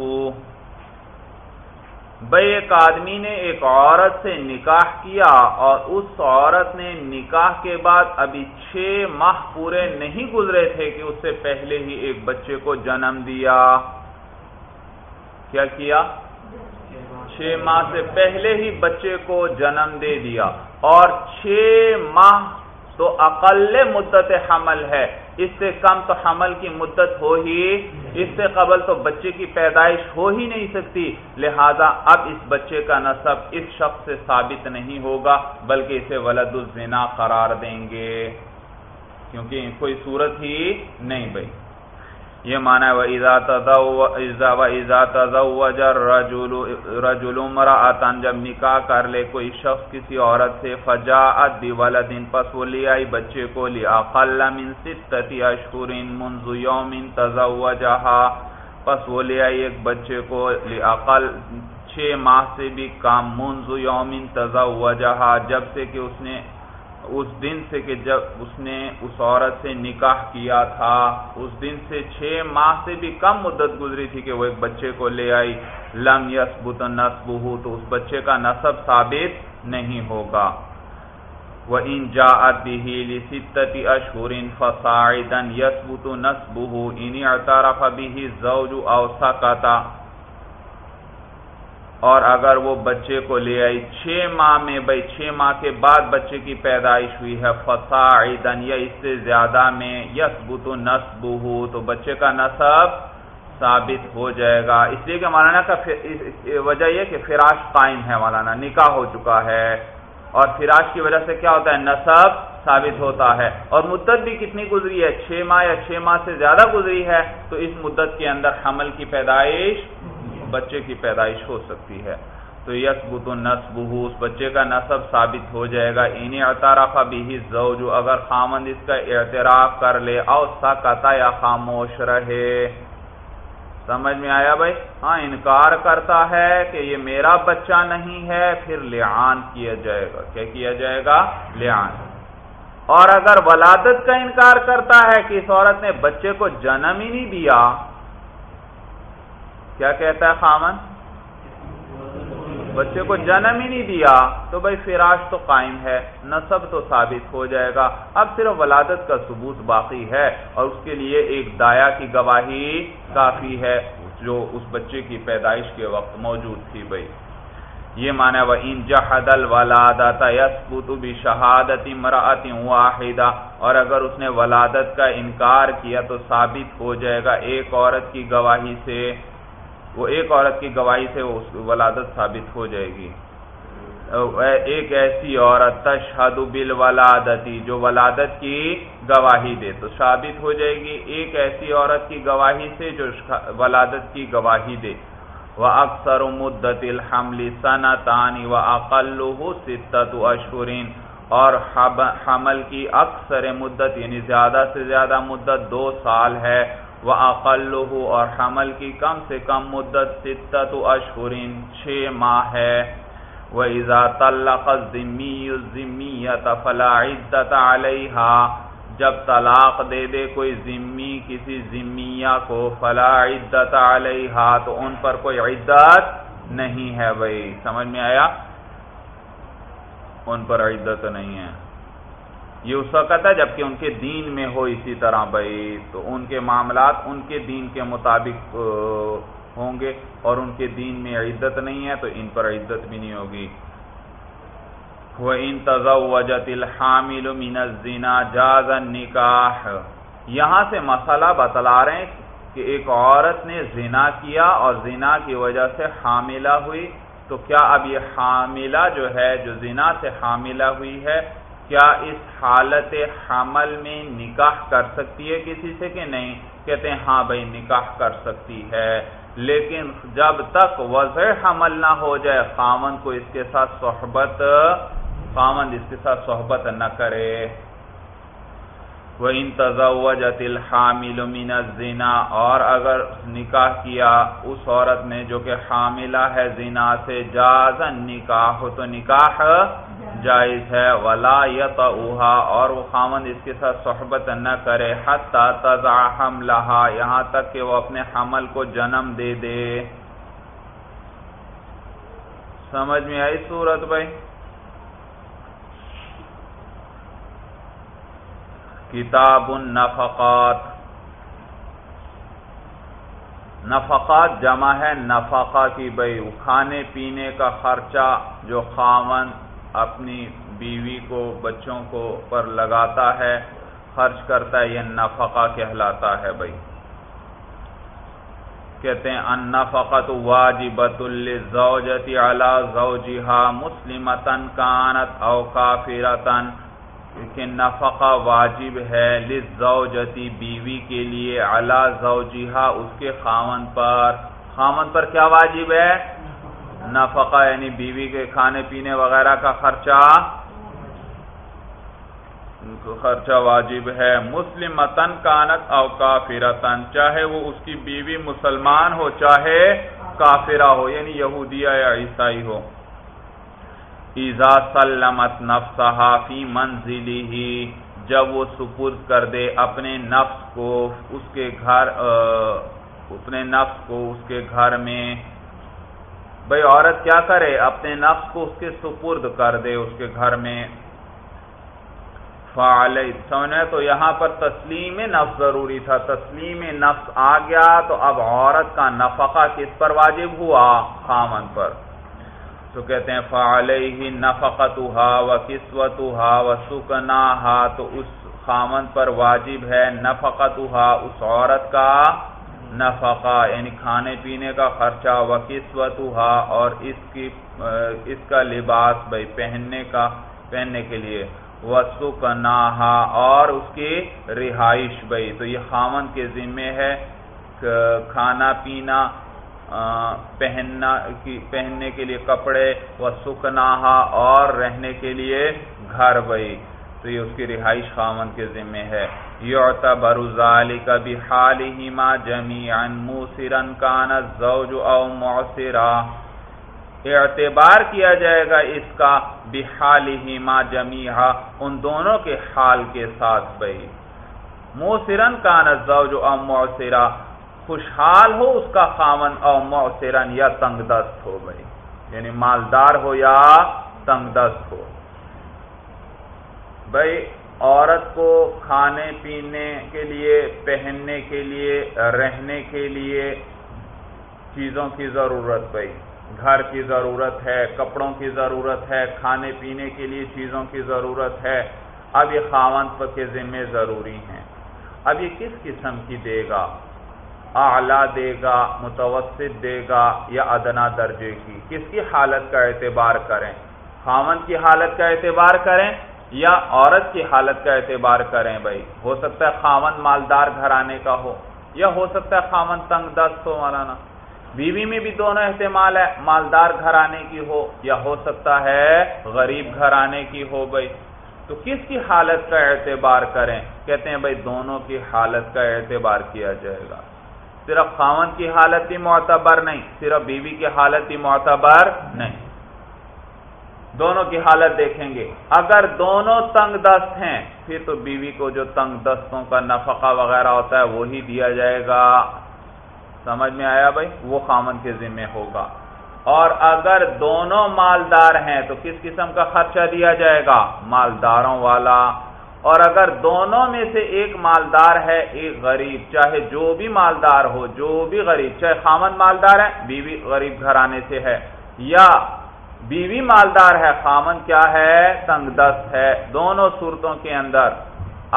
بھائی ایک آدمی نے ایک عورت سے نکاح کیا اور اس عورت نے نکاح کے بعد ابھی چھ ماہ پورے نہیں گزرے تھے کہ اس سے پہلے ہی ایک بچے کو جنم دیا۔ کیا کیا؟ چھ ماہ سے پہلے ہی بچے کو جنم دے دیا اور چھ ماہ تو اقل مدت حمل ہے۔ اس سے کم تو حمل کی مدت ہو ہی، اس سے قبل تو بچے کی پیدائش ہو ہی نہیں سکتی۔ لہذا اب اس بچے کا نصب اس شخص سے ثابت نہیں ہوگا، بلکہ اسے ولد الزنا قرار دیں گے۔ کیونکہ کوئی صورت ہی نہیں بھائی۔ یہ مانا ہے رجول مرأتن جب نکاح کر لے، کوئی شخص کسی عورت سے، فجاعت بولدن، پس وہ لے آئی بچے کو لیا قل من ستتی اشہر منذ یوم تزوجہا، پس وہ لے آئی ایک بچے کو لیا قل چھ ماہ سے بھی کام منذ یوم تزوجہا، جب سے کہ اس نے اس دن سے کہ جب اس نے اس عورت سے نکاح کیا تھا، اس دن سے چھ ماہ سے بھی کم مدت گزری تھی کہ وہ ایک بچے کو لے آئی۔ لم یس بت نصب تو اس بچے کا نصب ثابت نہیں ہوگا۔ وہ ان جا ادی ستتی اشور فسائدن یس بت نصب انہیں اعتراف بھی زوج اوسا اور اگر وہ بچے کو لے آئی چھ ماہ میں، بھائی چھ ماہ کے بعد بچے کی پیدائش ہوئی ہے فساعدن یا اس سے زیادہ میں یسبت نصبہ، تو بچے کا نصب ثابت ہو جائے گا۔ اس لیے کہ مولانا کا وجہ یہ کہ فراش قائم ہے مولانا، نکاح ہو چکا ہے۔ اور فراش کی وجہ سے کیا ہوتا ہے؟ نصب ثابت ہوتا ہے۔ اور مدت بھی کتنی گزری ہے؟ چھ ماہ یا چھ ماہ سے زیادہ گزری ہے، تو اس مدت کے اندر حمل کی پیدائش بچے کی پیدائش ہو سکتی ہے۔ تو یس بت اس بچے کا نصب ثابت ہو جائے گا۔ انہیں اعتراف بھی زوج، اگر خامند اس کا اعتراف کر لے، او سکتا یا خاموش رہے۔ سمجھ میں آیا بھائی؟ ہاں انکار کرتا ہے کہ یہ میرا بچہ نہیں ہے، پھر لعان کیا جائے گا۔ کیا کیا جائے گا؟ لعان۔ اور اگر ولادت کا انکار کرتا ہے کہ اس عورت نے بچے کو جنم ہی نہیں دیا کیا کہتا ہے خامن؟ بچے کو جنم ہی نہیں دیا، تو بھائی فراش تو قائم ہے، نصب تو ثابت ہو جائے گا۔ اب صرف ولادت کا ثبوت باقی ہے اور اس کے لیے ایک دایا کی گواہی کافی ہے جو اس بچے کی پیدائش کے وقت موجود تھی بھائی۔ یہ مانا وہ ان جہد الولادت یسبت بشہادت امرأت واحدہ اور اگر اس نے ولادت کا انکار کیا تو ثابت ہو جائے گا، ایک عورت کی گواہی سے وہ ایک عورت کی گواہی سے ولادت ثابت ہو جائے گی۔ ایک ایسی عورت تشہد بالولادتی، جو ولادت کی گواہی دے، تو ثابت ہو جائے گی ایک ایسی عورت کی گواہی سے جو ولادت کی گواہی دے۔ وہ اکثر مدت الحمل صنعتانی و اقل ستت اشورین اور حمل کی اکثر مدت یعنی زیادہ سے زیادہ مدت دو سال ہے۔ وہ اقل اور حمل کی کم سے کم مدت ستت اشہرین چھ ماہ ہے۔ وہ ایزا طلق ذمی ذمیت فلا عدت علیہا جب طلاق دے دے کوئی ذمی کسی ذمیہ کو فلا عدت علیہا تو ان پر کوئی عدت نہیں ہے بھائی، سمجھ میں آیا؟ ان پر عدت نہیں ہے۔ یہ اس وقت ہے جبکہ ان کے دین میں ہو اسی طرح بھائی، تو ان کے معاملات ان کے دین کے مطابق ہوں گے اور ان کے دین میں عدت نہیں ہے تو ان پر عدت بھی نہیں ہوگی۔ وہ ان تضوجت الحامل من الزنا جاز نکاح یہاں سے مسئلہ بتلا رہے ہیں کہ ایک عورت نے زنا کیا اور زنا کی وجہ سے حاملہ ہوئی، تو کیا اب یہ حاملہ جو ہے، جو زنا سے حاملہ ہوئی ہے کیا اس حالت حمل میں نکاح کر سکتی ہے کسی سے کہ نہیں؟ کہتے ہیں ہاں بھائی، نکاح کر سکتی ہے۔ لیکن جب تک وضع حمل نہ ہو جائے خامن کو اس کے ساتھ صحبت خامن اس کے ساتھ صحبت نہ کرے۔ وہ ان تضوجت الحامل من الزنا، اور اگر نکاح کیا اس عورت نے جو کہ حاملہ ہے زنا سے جازن نکاح ہو تو نکاح جائز ہے، ولا یطعوها اور وہ خامند اس کے ساتھ صحبت نہ کرے حتی تضع حملها، یہاں تک کہ وہ اپنے حمل کو جنم دے دے۔ سمجھ میں آئی صورت بھائی؟ کتاب النفقات۔ نفقات جمع ہے نفقہ کی، بھائی کھانے پینے کا خرچہ جو خامن اپنی بیوی کو، بچوں کو پر لگاتا ہے، خرچ کرتا ہے، یہ نفقہ کہلاتا ہے بھائی۔ کہتے ہیں ان نفقت واجبت للزوجتی علی زوجها مسلمتن کانت او کافرتن کہ نفقہ واجب ہے للزوجتی بیوی کے لیے علی زوجها اس کے خاون پر۔ خاون پر کیا واجب ہے؟ نفقہ یعنی بیوی کے کھانے پینے وغیرہ کا خرچہ خرچہ واجب ہے۔ مسلم متن کانت او کافرتن چاہے وہ اس کی بیوی مسلمان ہو، چاہے کافرہ ہو یعنی یہودیہ یا عیسائی ہو۔ ایزا سلمت نفسها فی منزلی ہی جب وہ سپرد کر دے اپنے نفس کو، اس کے گھر اپنے نفس کو، اس کے گھر میں بھائی عورت کیا کرے؟ اپنے نفس کو اس کے سپرد کر دے اس کے گھر میں۔ فعال سمجھے تو یہاں پر تسلیم نفس ضروری تھا۔ تسلیم نفس آ گیا تو اب عورت کا نفقہ کس پر واجب ہوا؟ خامن پر۔ تو کہتے ہیں فعال ہی نفقت و قسوت و سکنا تو اس خامن پر واجب ہے نفقت اس عورت کا نفقہ یعنی کھانے پینے کا خرچہ و قسوت اور اس کی، اس کا لباس بھائی پہننے کا، پہننے کے لیے۔ وسکنا اور اس کی رہائش بھائی۔ تو یہ خامن کے ذمے ہے کھانا پینا پہننا پہننے کے لیے کپڑے۔ و سکنا اور رہنے کے لیے گھر بئی تو یہ اس کی رہائش خامن کے ذمے ہے۔ یعتبر ذالک بحالہما جمیعا موسرا کان الزوج او معسرا۔ اعتبار کیا جائے گا اس کا بحالہما جمیعا ان دونوں کے حال کے ساتھ بھئی۔ موسرا کان الزوج او معسرا۔ خوشحال ہو اس کا خامن او معسرن یا تنگ دست ہو بھائی یعنی مالدار ہو یا تنگ دست ہو۔ بھائی، عورت کو کھانے پینے کے لیے، پہننے کے لیے، رہنے کے لیے چیزوں کی ضرورت بھائی۔ گھر کی ضرورت ہے، کپڑوں کی ضرورت ہے، کھانے پینے کے لیے چیزوں کی ضرورت ہے۔ اب یہ خاون کے ذمے ضروری ہیں۔ اب یہ کس قسم کی دے گا؟ اعلی دے گا، متوسط دے گا یا ادنا درجے کی؟ کس کی حالت کا اعتبار کریں؟ خامن کی حالت کا اعتبار کریں یا عورت کی حالت کا اعتبار کریں بھائی۔ ہو سکتا ہے خامن مالدار گھرانے کا ہو، یا ہو سکتا ہے خامن تنگ دست ہو مولانا۔ بیوی میں بھی دونوں احتمال ہے، مالدار گھرانے کی ہو، یا ہو سکتا ہے غریب گھرانے کی ہو بھائی۔ تو کس کی حالت کا اعتبار کریں؟ کہتے ہیں بھائی دونوں کی حالت کا اعتبار کیا جائے گا۔ صرف خاون کی حالت ہی معتبر نہیں، صرف بیوی کی حالت ہی معتبر نہیں۔ دونوں کی حالت دیکھیں گے۔ اگر دونوں تنگ دست ہیں، پھر تو بیوی کو جو تنگ دستوں کا نفقہ وغیرہ ہوتا ہے، وہی دیا جائے گا۔ سمجھ میں آیا بھائی؟ وہ خامن کے ذمہ ہوگا۔ اور اگر دونوں مالدار ہیں، تو کس قسم کا خرچہ دیا جائے گا؟ مالداروں والا۔ اور اگر دونوں میں سے ایک مالدار ہے، ایک غریب، چاہے جو بھی مالدار ہو، جو بھی غریب، چاہے خامن مالدار ہے بیوی غریب گھرانے سے ہے۔ یا بیوی مالدار ہے، خامن کیا ہے؟ تنگ دست ہے۔ دونوں صورتوں کے اندر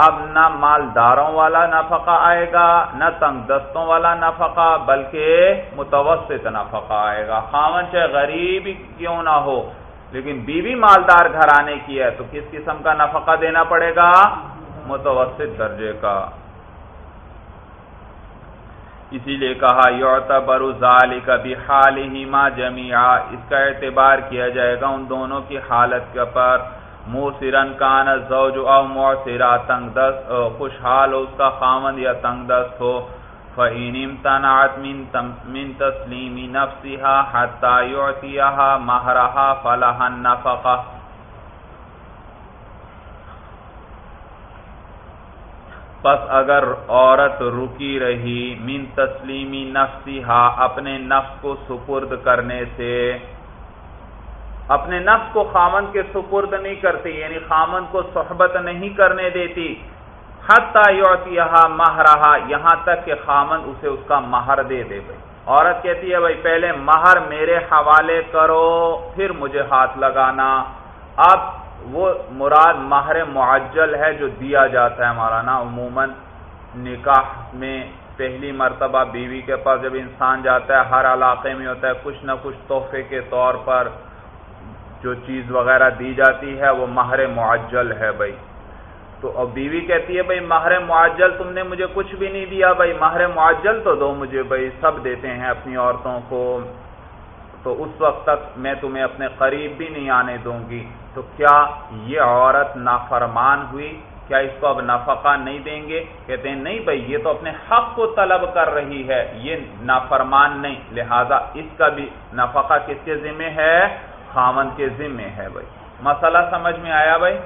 اب نہ مالداروں والا نفقہ آئے گا، نہ تنگ دستوں والا نفقہ، بلکہ متوسط نفقہ آئے گا۔ خامن چاہے غریب کیوں نہ ہو، لیکن بیوی مالدار گھرانے کی ہے تو کس قسم کا نفقہ دینا پڑے گا؟ متوسط درجے کا۔ اسی لیے کہا، یعتبر ذالک بحالہما جميعا اس کا اعتبار کیا جائے گا ان دونوں کی حالت کے پر موسرن کان الزوج او معسرا، تنگ دست خوشحال ہو اس کا خامند یا تنگ دست ہو۔ فَإِنِ امْتَنَعَتْ مِن تَسْلِيمِ نَفْسِهَا حَتَّى يُعْتِيَهَا مَهْرَهَا فَلَهَا النَّفَقَةِ۔ پس اگر عورت رکی رہی من تسلیمی نفسیہا اپنے نفس کو سپرد کرنے سے، اپنے نفس کو خامن کے سپرد نہیں کرتی یعنی خامن کو صحبت نہیں کرنے دیتی مہرہا، یہاں تک کہ خامن اسے اس کا مہر دے دے بھائی عورت کہتی ہے بھائی پہلے مہر میرے حوالے کرو، پھر مجھے ہاتھ لگانا۔ اب وہ مراد مہر معجل ہے جو دیا جاتا ہے ہمارا نا عموماً نکاح میں پہلی مرتبہ بیوی کے پاس جب انسان جاتا ہے، ہر علاقے میں ہوتا ہے، کچھ نہ کچھ تحفے کے طور پر جو چیز وغیرہ دی جاتی ہے، وہ مہر معجل ہے بھائی۔ تو اب بیوی کہتی ہے، بھائی، ماہر معجل تم نے مجھے کچھ بھی نہیں دیا بھائی، ماہر معجل تو دو مجھے بھائی، سب دیتے ہیں اپنی عورتوں کو۔ تو اس وقت تک میں تمہیں اپنے قریب بھی نہیں آنے دوں گی۔ تو کیا یہ عورت نافرمان ہوئی؟ کیا اس کو اب نفقہ نہیں دیں گے؟ کہتے ہیں نہیں بھائی، یہ تو اپنے حق کو طلب کر رہی ہے، یہ نافرمان نہیں، لہذا اس کا بھی نفقہ کس کے ذمہ ہے؟ خامن کے ذمے ہے بھائی۔ مسئلہ سمجھ میں آیا بھائی؟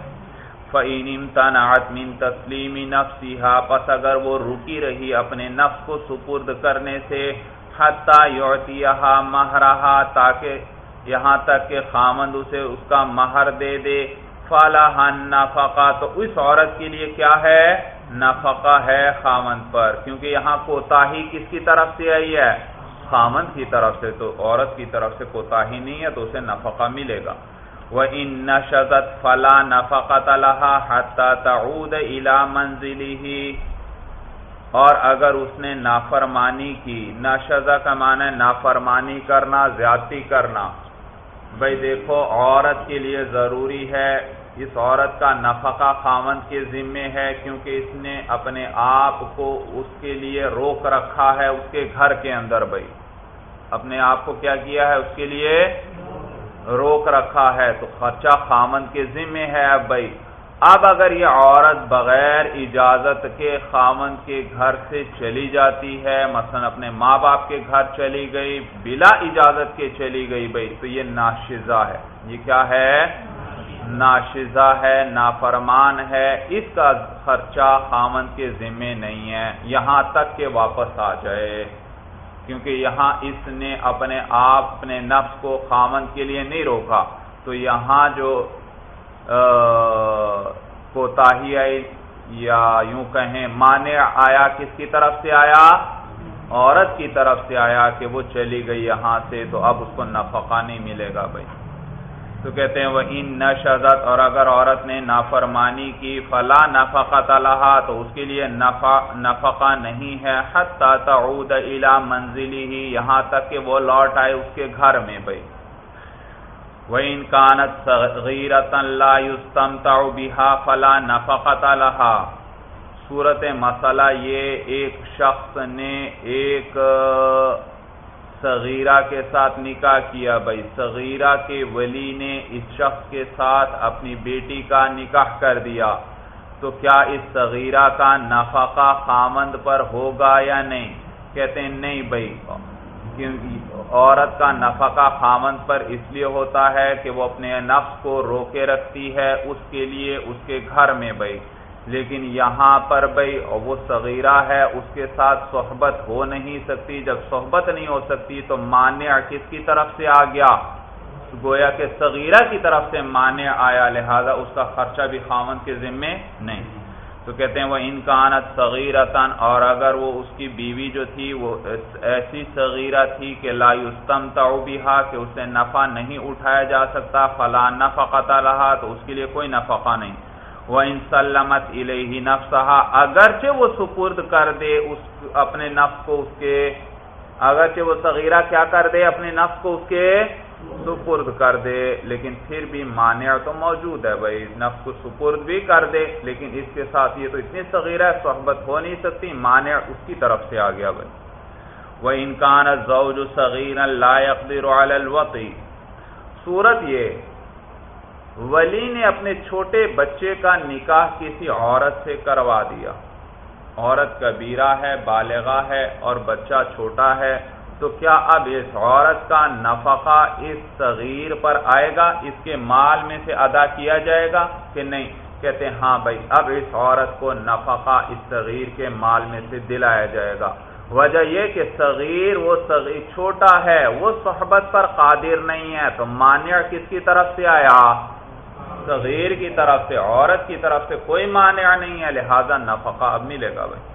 فعین امتناعت من تسلیمی نفسیہا پس اگر وہ رکی رہی اپنے نفس کو سپرد کرنے سے حتی یعطیہا مہرہا تاکہ یہاں تک کہ خامند اسے اس کا مہر دے دے۔ فلاح نفقہ تو اس عورت کے لیے کیا ہے؟ نفقہ ہے خامند پر۔ کیونکہ یہاں کوتاہی کس کی طرف سے آئی ہے؟ خامند کی طرف سے۔ تو عورت کی طرف سے کوتاہی نہیں ہے تو اسے نفقہ ملے گا۔ وہ ان نشت فلا نفقت تعود الى منزله۔ اور اگر اس نے نافرمانی کی، نشزہ کا معنی نافرمانی کرنا، زیادتی کرنا۔ بھائی دیکھو، عورت کے لیے ضروری ہے، اس عورت کا نفقہ خاوند کے ذمے ہے، کیونکہ اس نے اپنے آپ کو اس کے لیے روک رکھا ہے اس کے گھر کے اندر بھائی۔ اپنے آپ کو کیا کیا ہے؟ اس کے لیے روک رکھا ہے۔ تو خرچہ خامن کے ذمے ہے اب بھائی۔ اب اگر یہ عورت بغیر اجازت کے خامن کے گھر سے چلی جاتی ہے، مثلا اپنے ماں باپ کے گھر چلی گئی، بلا اجازت کے چلی گئی، بھائی، تو یہ ناشزہ ہے۔ یہ کیا ہے؟ ناشزہ ہے، نافرمان ہے۔ اس کا خرچہ خامن کے ذمے نہیں ہے۔ یہاں تک کہ واپس آ جائے۔ کیونکہ یہاں اس نے اپنے آپ، اپنے نفس کو خامن کے لیے نہیں روکا۔ تو یہاں جو کوتاہی آئی یا یوں کہیں مانے آیا کس کی طرف سے آیا؟ عورت کی طرف سے آیا کہ وہ چلی گئی یہاں سے تو اب اس کو نفقہ نہیں ملے گا بھائی۔ تو کہتے ہیں وہ ان نشزت اور اگر عورت نے نافرمانی کی، فلا نفقت لہا تو اس کے لیے نفقہ نہیں ہے۔ حتی تعود الى منزلی ہی یہاں تک کہ وہ لوٹ آئے اس کے گھر میں بھائی۔ وَإِن كَانَتْ صَغِيرَةً لَا يُسْتَمْتَعُ بِهَا فَلَا نَفَقَةَ لَهَا۔ صورت مسئلہ یہ ایک شخص نے ایک صغیرہ کے ساتھ نکاح کیا بھائی۔ صغیرہ کے ولی نے اس شخص کے ساتھ اپنی بیٹی کا نکاح کر دیا۔ تو کیا اس صغیرہ کا نفقہ خامند پر ہوگا یا نہیں؟ کہتے ہیں نہیں بھائی۔ عورت کا نفقہ خامند پر اس لیے ہوتا ہے کہ وہ اپنے نفس کو روکے رکھتی ہے، اس کے لیے اس کے گھر میں بھائی لیکن یہاں پر بھائی وہ صغیرہ ہے، اس کے ساتھ صحبت ہو نہیں سکتی۔ جب صحبت نہیں ہو سکتی تو مانع کس کی طرف سے آ گیا؟ گویا کہ صغیرہ کی طرف سے مانع آیا، لہذا اس کا خرچہ بھی خامن کے ذمے نہیں۔ تو کہتے ہیں وہ انکانت صغیرتن اور اگر وہ اس کی بیوی جو تھی وہ ایسی صغیرہ تھی کہ لا یستم تعبیہ کہ اسے نفع نہیں اٹھایا جا سکتا، فلا نفقت رہا تو اس کے لیے کوئی نفقہ نہیں۔ وہ ان سلمت الہی نفسا اگرچہ وہ سپرد کر دے اس اپنے نفس کو اس کے، اگرچہ وہ صغیرہ کیا کر دے اپنے نفس کو اس کے سپرد کر دے، لیکن پھر بھی مانع تو موجود ہے بھائی۔ نفس کو سپرد بھی کر دے، لیکن اس کے ساتھ یہ تو اتنی صغیرہ صحبت ہو نہیں سکتی، مانع اس کی طرف سے آ گیا بھائی۔ وہ انکان زوج صغیر لا الوطی صورت یہ، ولی نے اپنے چھوٹے بچے کا نکاح کسی عورت سے کروا دیا۔ عورت کبیرہ ہے، بالغہ ہے اور بچہ چھوٹا ہے تو کیا اب اس عورت کا نفقہ اس صغیر پر آئے گا؟ اس کے مال میں سے ادا کیا جائے گا کہ نہیں؟ کہتے ہیں ہاں بھائی، اب اس عورت کو نفقہ اس صغیر کے مال میں سے دلایا جائے گا۔ وجہ یہ کہ صغیر، وہ صغیر چھوٹا ہے، وہ صحبت پر قادر نہیں ہے، تو مانیہ کس کی طرف سے آیا؟ صغیر کی طرف سے، عورت کی طرف سے کوئی مانع نہیں ہے، لہذا نفقہ اب ملے گا بھائی۔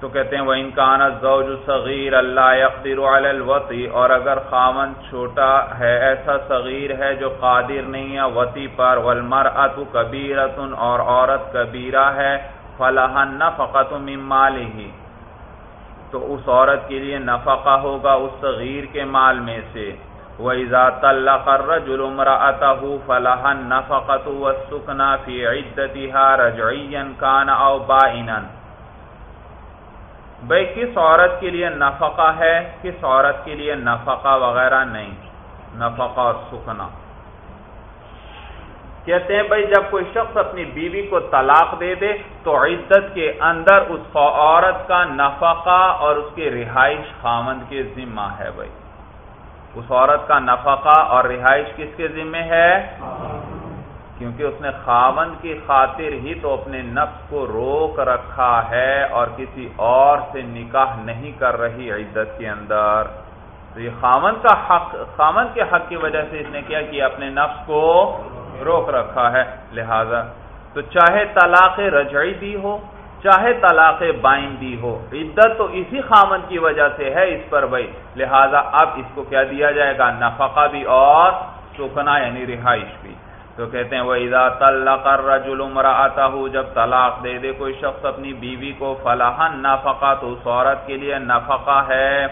تو کہتے ہیں وہ انکان زوج صغیر اللہ یقدر علی الوطی اور اگر خامن چھوٹا ہے، ایسا صغیر ہے جو قادر نہیں ہے وطی پر والمرأت کبیرت اور عورت کبیرہ ہے فلاح نفقت من مالہ تو اس عورت کے لیے نفقہ ہوگا اس صغیر کے مال میں سے. وَإِذَا طَلَّقَ الرَّجُلُ امْرَأَتَهُ فَلَهَا النَّفَقَةُ وَالسُّكْنَى فِي عِدَّتِهَا رَجْعِيًّا كَانَ أَوْ بَائِنًا. بھئی کس عورت کے لیے نفقہ ہے، کس عورت کے لیے نفقہ وغیرہ نہیں؟ نفقہ اور سکنا کہتے ہیں بھائی جب کوئی شخص اپنی بیوی کو طلاق دے دے، تو عدت کے اندر اس عورت کا نفقہ اور اس کے رہائش خامند کے ذمہ ہے بھائی۔ اس عورت کا نفقہ اور رہائش کس کے ذمہ ہے؟ کیونکہ اس نے خاون کی خاطر ہی تو اپنے نفس کو روک رکھا ہے اور کسی اور سے نکاح نہیں کر رہی عدت کے اندر۔ تو یہ خامن کا حق خامن کے حق کی وجہ سے اس نے کیا کہ اپنے نفس کو روک رکھا ہے۔ لہذا تو چاہے طلاق رجعی بھی ہو، چاہے طلاق بائن بھی ہو، عدت تو اسی خامن کی وجہ سے ہے اس پر بھائی۔ لہذا اب اس کو کیا دیا جائے گا؟ نفقہ بھی اور سکنا یعنی رہائش بھی۔ تو کہتے ہیں وہ ادا طلق الرجل امرأته، جب طلاق دے دے، کوئی شخص اپنی بیوی کو فلاح نفقہ تو اس عورت کے لیے نفقہ ہے۔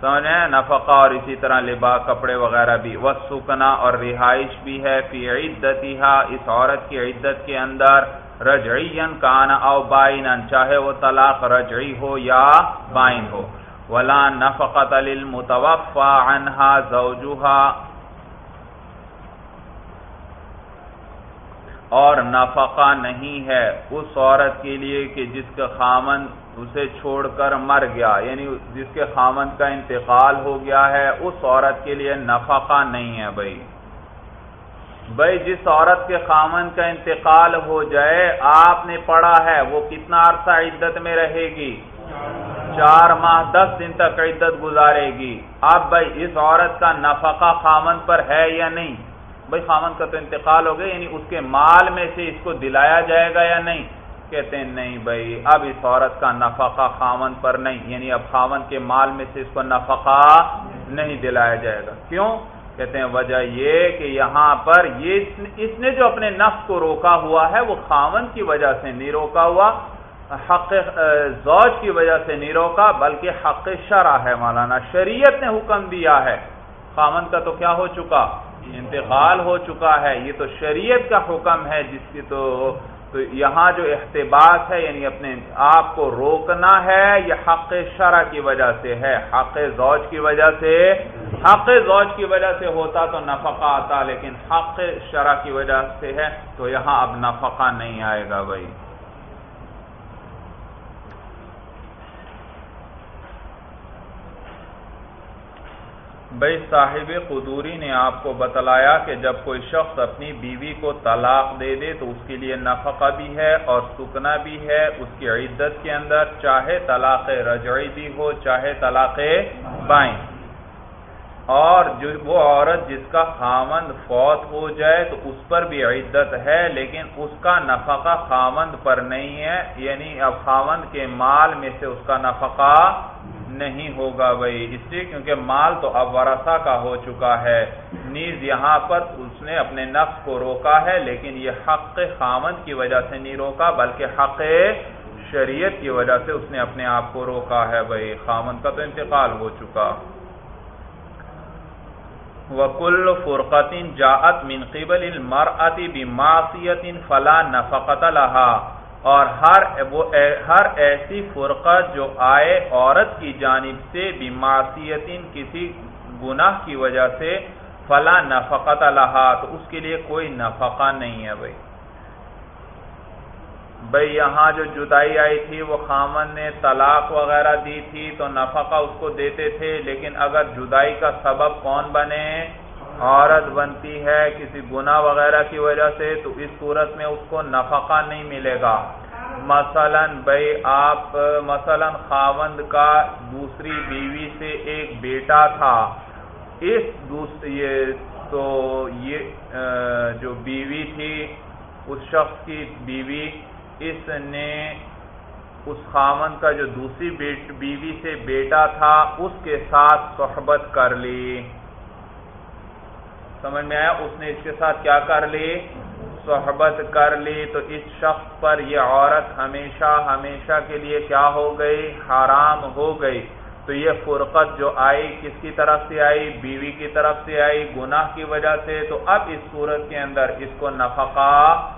سمجھے نفقہ اور اسی طرح لباس، کپڑے وغیرہ بھی۔ وہ سکنا اور رہائش بھی ہے۔ فی عدتها، اس عورت کی عدت کے اندر رجعین کان او بائن چاہے وہ طلاق رجعی ہو یا بائن ہو۔ ولا نفقت للمتوفى عنها زوجها اور نفقہ نہیں ہے اس عورت کے لیے کہ جس کا خامن اسے چھوڑ کر مر گیا یعنی جس کے خامن کا انتقال ہو گیا ہے، اس عورت کے لیے نفقہ نہیں ہے بھائی۔ بھائی، جس عورت کے خامن کا انتقال ہو جائے، آپ نے پڑھا ہے وہ کتنا عرصہ عدت میں رہے گی؟ چار ماہ، دس دن تک عدت گزارے گی۔ اب بھائی، اس عورت کا نفقہ خامن پر ہے یا نہیں؟ بھائی خامن کا تو انتقال ہو گیا یعنی اس کے مال میں سے اس کو دلایا جائے گا یا نہیں؟ کہتے ہیں نہیں بھائی، اب اس عورت کا نفقہ خامن پر نہیں یعنی اب خامن کے مال میں سے اس کو نفقہ نہیں دلایا جائے گا۔ کیوں؟ کہتے ہیں وجہ یہ کہ یہاں پر یہ اس نے جو اپنے نفس کو روکا ہوا ہے، وہ خامن کی وجہ سے نہیں روکا ہوا، حق زوج کی وجہ سے نہیں روکا، بلکہ حق شرع ہے مولانا، شریعت نے حکم دیا ہے۔ خامن کا تو کیا ہو چکا؟ انتقال ہو چکا ہے، یہ تو شریعت کا حکم ہے، جس کی تو تو یہاں جو احتباس ہے یعنی اپنے آپ کو روکنا ہے، یہ حق شرع کی وجہ سے ہے۔ حق زوج کی وجہ سے حق زوج کی وجہ سے ہوتا تو نفقہ آتا، لیکن حق شرع کی وجہ سے ہے، تو یہاں اب نفقہ نہیں آئے گا بھائی۔ بھائی صاحب قدوری نے آپ کو بتلایا کہ جب کوئی شخص اپنی بیوی کو طلاق دے دے تو اس کے لیے نفقہ بھی ہے اور سکنا بھی ہے، اس کی عدت کے اندر چاہے طلاق رجعی بھی ہو، چاہے طلاق بائیں۔ اور جو وہ عورت جس کا خامند فوت ہو جائے تو اس پر بھی عدت ہے، لیکن اس کا نفقہ خامند پر نہیں ہے یعنی اب خامند کے مال میں سے اس کا نفقہ نہیں ہوگا بھائی۔ اس لیے کیونکہ مال تو اب ورثہ کا ہو چکا ہے۔ نیز یہاں پر اس نے اپنے نفس کو روکا ہے، لیکن یہ حق خامند کی وجہ سے نہیں روکا، بلکہ حق شریعت کی وجہ سے اس نے اپنے آپ کو روکا ہے بھائی۔ خامند کا تو انتقال ہو چکا۔ وکل فرقتین جاعت من قبل المرأتی بمعصیت فلا نفقت لها۔ اور ہر ہر ایسی فرقت جو آئے عورت کی جانب سے بیماسیت کسی گناہ کی وجہ سے فلا نفقت لہا، تو اس کے لیے کوئی نفقہ نہیں ہے بھائی۔ بھائی، یہاں جو جدائی آئی تھی، وہ خامن نے طلاق وغیرہ دی تھی تو نفقہ اس کو دیتے تھے، لیکن اگر جدائی کا سبب کون بنے؟ عورت بنتی ہے کسی گناہ وغیرہ کی وجہ سے تو اس صورت میں اس کو نفقہ نہیں ملے گا۔ مثلا بھائی آپ، مثلا خاوند کا دوسری بیوی سے ایک بیٹا تھا۔ اس یہ تو یہ جو بیوی تھی، اس شخص کی بیوی، اس نے اس خاوند کا جو دوسری بیوی سے بیٹا تھا، اس کے ساتھ صحبت کر لی۔ سمجھ میں آیا، اس نے اس کے ساتھ کیا کر لی؟ صحبت کر لی۔ تو اس شخص پر یہ عورت ہمیشہ ہمیشہ کے لیے کیا ہو گئی؟ حرام ہو گئی۔ تو یہ فرقت جو آئی، کس کی طرف سے آئی؟ بیوی کی طرف سے آئی، گناہ کی وجہ سے۔ تو اب اس صورت کے اندر اس کو نفقہ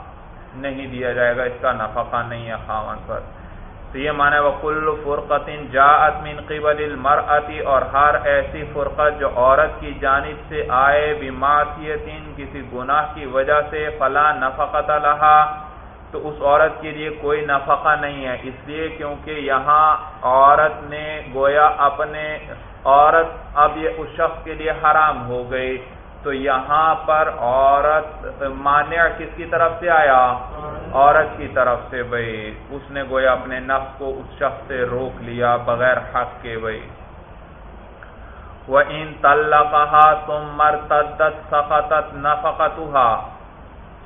نہیں دیا جائے گا، اس کا نفقہ نہیں ہے خاون پر۔ تو یہ مانا وہ کل فرقت جا من قبل المرأتی، اور ہر ایسی فرقت جو عورت کی جانب سے آئے بیماسیت کسی گناہ کی وجہ سے، فلا نفقت لہا۔ تو اس عورت کے لیے کوئی نفقہ نہیں ہے، اس لیے کیونکہ یہاں عورت نے گویا اپنے، عورت اب یہ اس شخص کے لیے حرام ہو گئی۔ تو یہاں پر عورت مانع کس کی طرف سے آیا؟ عورت کی طرف سے بھائی اس نے گویا اپنے نفس کو اس شخص سے روک لیا بغیر حق کے بھائی وہ ان تل کہا تم مرتدت سخت نفقتها۔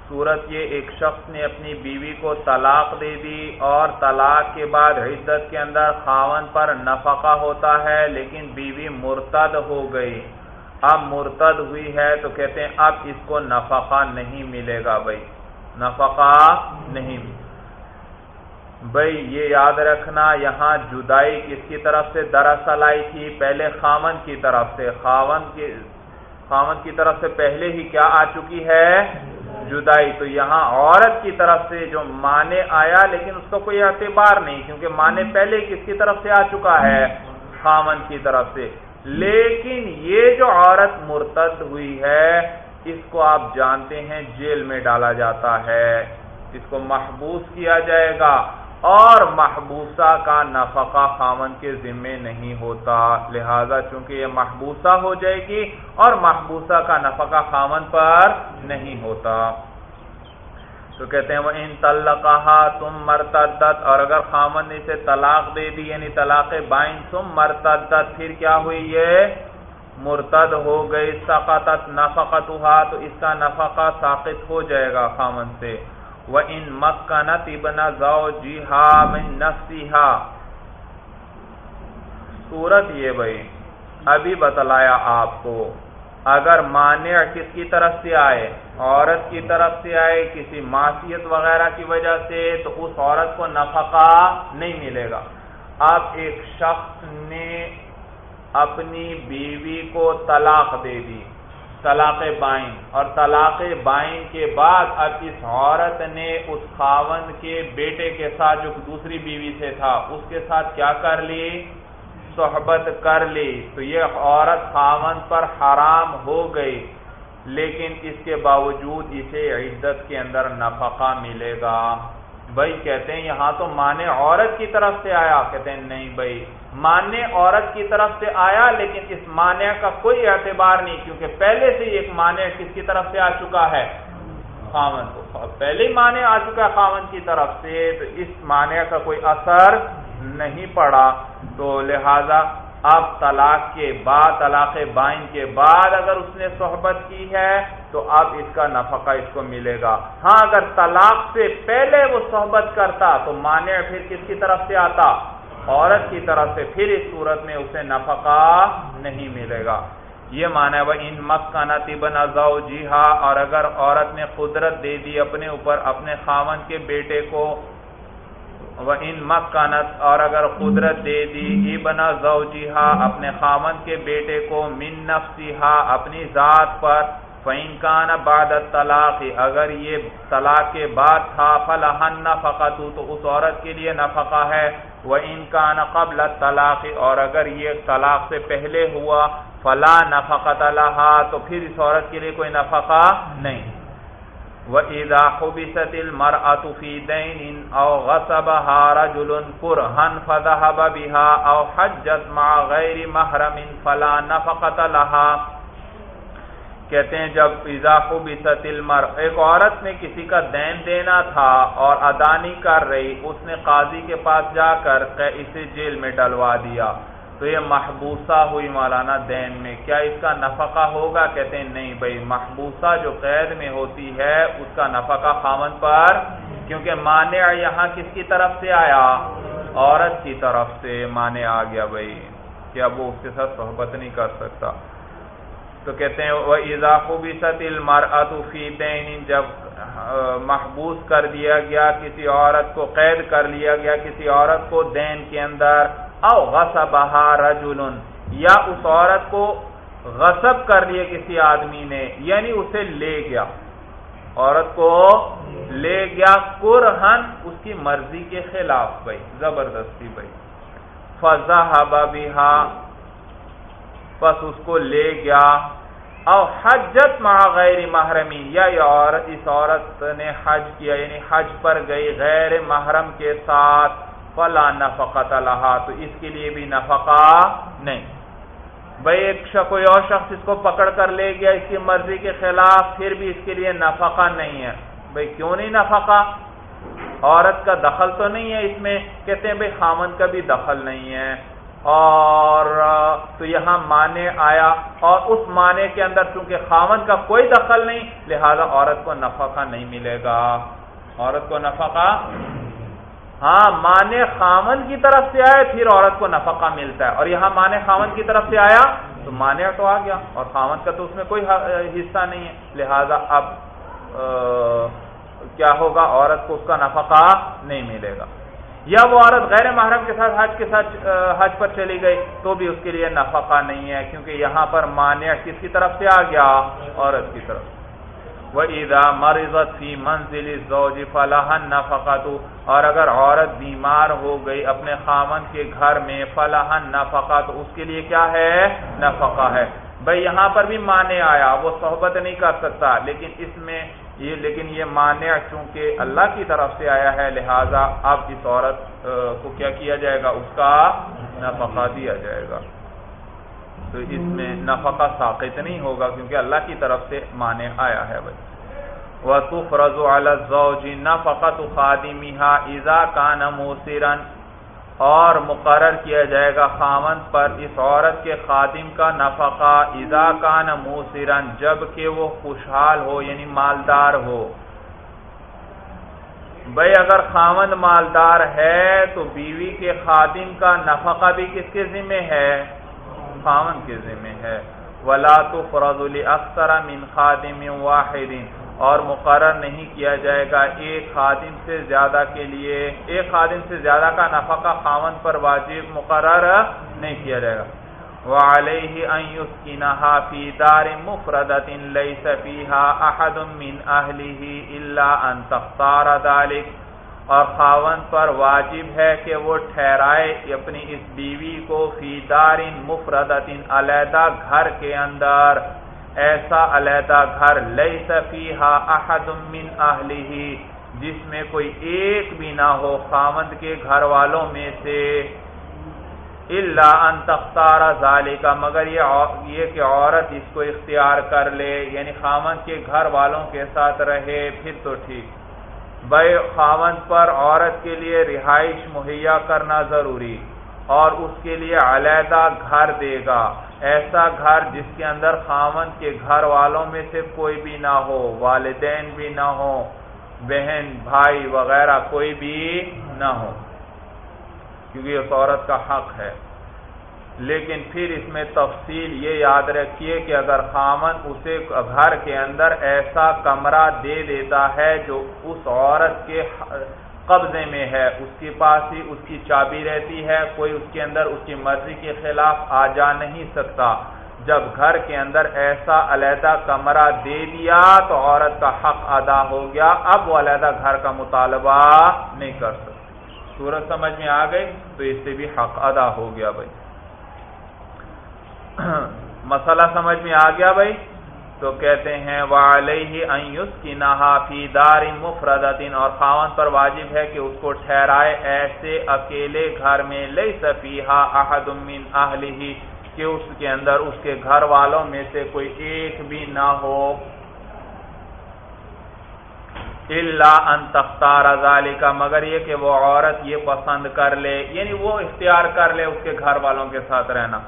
صورت یہ ایک شخص نے اپنی بیوی کو طلاق دے دی اور طلاق کے بعد عدت کے اندر خاون پر نفقہ ہوتا ہے، لیکن بیوی مرتد ہو گئی۔ اب مرتد ہوئی ہے تو کہتے ہیں اب اس کو نفقہ نہیں ملے گا بھائی۔ نفقہ نہیں بھائی یہ یاد رکھنا یہاں جدائی کس کی طرف سے؟ دراصل آئی تھی، پہلے خامن کی طرف سے۔ خاون کی خامن کی طرف سے پہلے ہی کیا آ چکی ہے؟ جدائی۔ تو یہاں عورت کی طرف سے جو مانے آیا، لیکن اس کا کوئی اعتبار نہیں، کیونکہ مانے پہلے کس کی طرف سے آ چکا ہے؟ خامن کی طرف سے۔ لیکن یہ جو عورت مرتد ہوئی ہے، اس کو آپ جانتے ہیں، جیل میں ڈالا جاتا ہے۔ اس کو محبوس کیا جائے گا۔ اور محبوسہ کا نفقہ خامن کے ذمے نہیں ہوتا۔ لہذا چونکہ یہ محبوسہ ہو جائے گی، اور محبوسہ کا نفقہ خامن پر نہیں ہوتا۔ تو کہتے ہیں وہ ان طلقہ تم مرتدت۔ اور اگر خامن نے اسے طلاق دے دی یعنی طلاق بائن، تم مرتدت۔ پھر کیا ہوئی؟ یہ مرتد ہو گئی، سقطت نفقت تو اس کا نفقہ ساقط ہو جائے گا خامن سے۔ وہ ان مکنت ابن جی ہا من نفسیہا صورت یہ بھائی، ابھی بتلایا آپ کو۔ اگر مانع کس کی طرف سے آئے، عورت کی طرف سے آئے، کسی معصیت وغیرہ کی وجہ سے، تو اس عورت کو نفقہ نہیں ملے گا۔ اب ایک شخص نے اپنی بیوی کو طلاق دے دی، طلاق بائن اور طلاق بائن کے بعد اب اس عورت نے اس خاون کے بیٹے کے ساتھ، جو دوسری بیوی سے تھا، اس کے ساتھ کیا کر لی؟ صحبت کر لی تو یہ عورت خاون پر حرام ہو گئی، لیکن اس کے باوجود اسے عدت کے اندر نفقہ ملے گا۔ بھائی کہتے ہیں یہاں تو مانے عورت کی طرف سے آیا، کہتے ہیں نہیں بھائی ماننے عورت کی طرف سے آیا، لیکن اس معنی کا کوئی اعتبار نہیں، کیونکہ پہلے سے ایک معنی کس کی طرف سے آ چکا ہے؟ خامن کو۔ پہلے ہی معنی آ چکا ہے خامن کی طرف سے، تو اس معنی کا کوئی اثر نہیں پڑا۔ تو لہذا اب طلاق کے بعد، طلاق بائن کے بعد اگر اس نے صحبت کی ہے تو اب اس کا نفقہ اس کو ملے گا۔ ہاں اگر طلاق سے پہلے وہ صحبت کرتا تو مانے پھر کس کی طرف سے آتا؟ عورت کی طرف سے۔ پھر اس صورت میں اسے نفقہ نہیں ملے گا۔ یہ مانا وہ ان مک کا نتیبن جی ہاں اور اگر عورت نے قدرت دے دی اپنے اوپر، اپنے خاون کے بیٹے کو وہ ان مکانت اور اگر قدرت دے دی بنا زوجیہا اپنے خامن کے بیٹے کو من نفسیہا اپنی ذات پر، فَإِن كَانَ بَعْدَ الطَّلَاقِ، اگر یہ طلاق کے بعد تھا، فَلَحَنْ نَفَقَتُ، تو اس عورت کے لیے نفقہ ہے۔ وَإِن كَانَ قَبْلَ الطَّلَاقِ، اور اگر یہ طلاق سے پہلے ہوا، فَلَا نَفَقَتَ لَهَا، تو پھر اس عورت کے لیے کوئی نفقہ نہیں۔ وَإِذَا حُبِسَتِ الْمَرْأَةُ فِي دَيْنٍ أَوْ غَصَبَهَا رَجُلٌ كُرْهًا فَذَهَبَ بِهَا أَوْ حَجَّتْ مَعَ غَيْرِ مَحْرَمٍ فَلَا نَفَقَةَ لَهَا۔ کہتے ہیں جب اذا حُبِسَتِ الْمَرْأَةُ ایک عورت نے کسی کا دین دینا تھا اور ادا نہیں کر رہی، اس نے قاضی کے پاس جا کر اسے جیل میں ڈلوا دیا۔ تو یہ محبوسہ ہوئی مولانا دین میں۔ کیا اس کا نفقہ ہوگا؟ کہتے ہیں نہیں بھائی، محبوسہ جو قید میں ہوتی ہے، اس کا نفقہ خامن پر۔ کیونکہ مانع یہاں کس کی طرف سے آیا؟ عورت کی طرف سے۔ مانے آ گیا بھائی کیا وہ اس کے ساتھ صحبت نہیں کر سکتا۔ تو کہتے ہیں وہ اضافو بھی ست فی دین جب محبوس کر دیا گیا، کسی عورت کو قید کر لیا گیا، کسی عورت کو دین کے اندر او غصبہا رجل یا اس عورت کو غصب کر لیا کسی آدمی نے یعنی اسے لے گیا۔ عورت کو لے گیا کرہن اس کی مرضی کے خلاف بھائی، زبردستی بھائی۔ فضا بہا، پس اس کو لے گیا۔ او حجت مع غیر محرمی، یا یہ عورت، اس عورت نے حج کیا یعنی حج پر گئی غیر محرم کے ساتھ۔ فلا نفقت لہا تو اس کے لیے بھی نفقہ نہیں۔ بھائی ایک کوئی اور شخص اس کو پکڑ کر لے گیا، اس کی مرضی کے خلاف، پھر بھی اس کے لیے نفقہ نہیں ہے۔ بھائی کیوں نہیں نفقہ؟ عورت کا دخل تو نہیں ہے اس میں، کہتے ہیں بھائی خامن کا بھی دخل نہیں ہے۔ اور، تو یہاں مانے آیا، اور اس معنی کے اندر چونکہ خامن کا کوئی دخل نہیں، لہذا عورت کو نفقہ نہیں ملے گا۔ عورت کو نفقہ ہاں مانے خامن کی طرف سے آئے، پھر عورت کو نفقہ ملتا ہے۔ اور یہاں مانے خامن کی طرف سے آیا تو مانے تو آ گیا۔ اور خامن کا تو اس میں کوئی حصہ نہیں ہے۔ لہذا اب کیا ہوگا؟ عورت کو اس کا نفقہ نہیں ملے گا۔ یا وہ عورت غیر محرم کے ساتھ حج کے ساتھ حج پر چلی گئی تو بھی اس کے لیے نفقہ نہیں ہے، کیونکہ یہاں پر مانع کس کی طرف سے آ گیا؟ عورت کی طرف وہ عیدا مرضت فی منزل زوج فلاح نفقت اور اگر عورت بیمار ہو گئی اپنے خامن کے گھر میں فلاح نفقت اس کے لیے کیا ہے؟ نفقہ ہے۔ بھائی یہاں پر بھی مانے آیا، وہ صحبت نہیں کر سکتا، لیکن اس میں یہ، لیکن یہ مانع چونکہ اللہ کی طرف سے آیا ہے، لہذا اب اس عورت کو کیا کیا جائے گا؟ اس کا نفقہ دیا جائے گا۔ تو اس میں نفقہ ساقط نہیں ہوگا کیونکہ اللہ کی طرف سے مانے آیا ہے بھائی۔ وَتُفْرَزُ عَلَى الزَّوْجِ نَفَقَةُ خَادِمِهَا إِذَا كَانَ مُوسِرًا۔ اور مقرر کیا جائے گا خامن پر اس عورت کے خادم کا نفقہ اذا کان موسرن جبکہ وہ خوشحال ہو یعنی مالدار ہو۔ بھائی اگر خامن مالدار ہے تو بیوی کے خادم کا نفقہ بھی کس کے ذمہ ہے؟ خامن کے ذمہ ہے۔ ولا تو فرض اکثر من خادم واحد۔ اور مقرر نہیں کیا جائے گا ایک خادم سے زیادہ کے لیے۔ ایک خادم سے زیادہ کا نفقہ خامن پر واجب مقرر نہیں کیا جائے گا۔ وعليه أن يسكنها في دار مفردة ليس فيها أحد من أهله إلا أن تختار ذلك۔ اور خاون پر واجب ہے کہ وہ ٹھہرائے اپنی اس بیوی کو فی دار مفردت علیحدہ گھر کے اندر۔ ایسا علیحدہ گھر لئی سفیہ احد من اہلی جس میں کوئی ایک بھی نہ ہو خامند کے گھر والوں میں سے۔ اللہ ان تختار ظالی کا مگر یہ کہ عورت اس کو اختیار کر لے یعنی خامن کے گھر والوں کے ساتھ رہے، پھر تو ٹھیک۔ بے خامن پر عورت کے لیے رہائش مہیا کرنا ضروری اور اس کے لیے علیحدہ گھر دے گا۔ ایسا گھر جس کے اندر خامن کے گھر والوں میں سے کوئی بھی نہ ہو، والدین بھی نہ ہو بہن، بھائی وغیرہ کوئی بھی نہ ہو۔ کیونکہ اس عورت کا حق ہے۔ لیکن پھر اس میں تفصیل یہ یاد رکھیے کہ اگر خامن اسے گھر کے اندر ایسا کمرہ دے دیتا ہے جو اس عورت کے قبضے میں ہے، اس کے پاس ہی اس کی چابی رہتی ہے، کوئی اس کے اندر اس کی مرضی کے خلاف آ جا نہیں سکتا۔ جب گھر کے اندر ایسا علیحدہ کمرہ دے دیا تو عورت کا حق ادا ہو گیا۔ اب وہ علیحدہ گھر کا مطالبہ نہیں کر سکتا صورت سمجھ میں آ گئی؟ تو اس سے بھی حق ادا ہو گیا بھائی۔ مسئلہ سمجھ میں آ گیا بھائی؟ تو کہتے ہیں، وَعَلَيْهِ کی نہا فی دار مفردتن اور خاون پر واجب ہے کہ اس کو ٹھہرائے ایسے اکیلے گھر میں لئی سفیحا احد من اہلہی کہ اس کے اندر اس کے گھر والوں میں سے کوئی ایک بھی نہ ہو۔ اللہ ان تختار ذالک کا مگر یہ کہ وہ عورت یہ پسند کر لے یعنی وہ اختیار کر لے اس کے گھر والوں کے ساتھ رہنا۔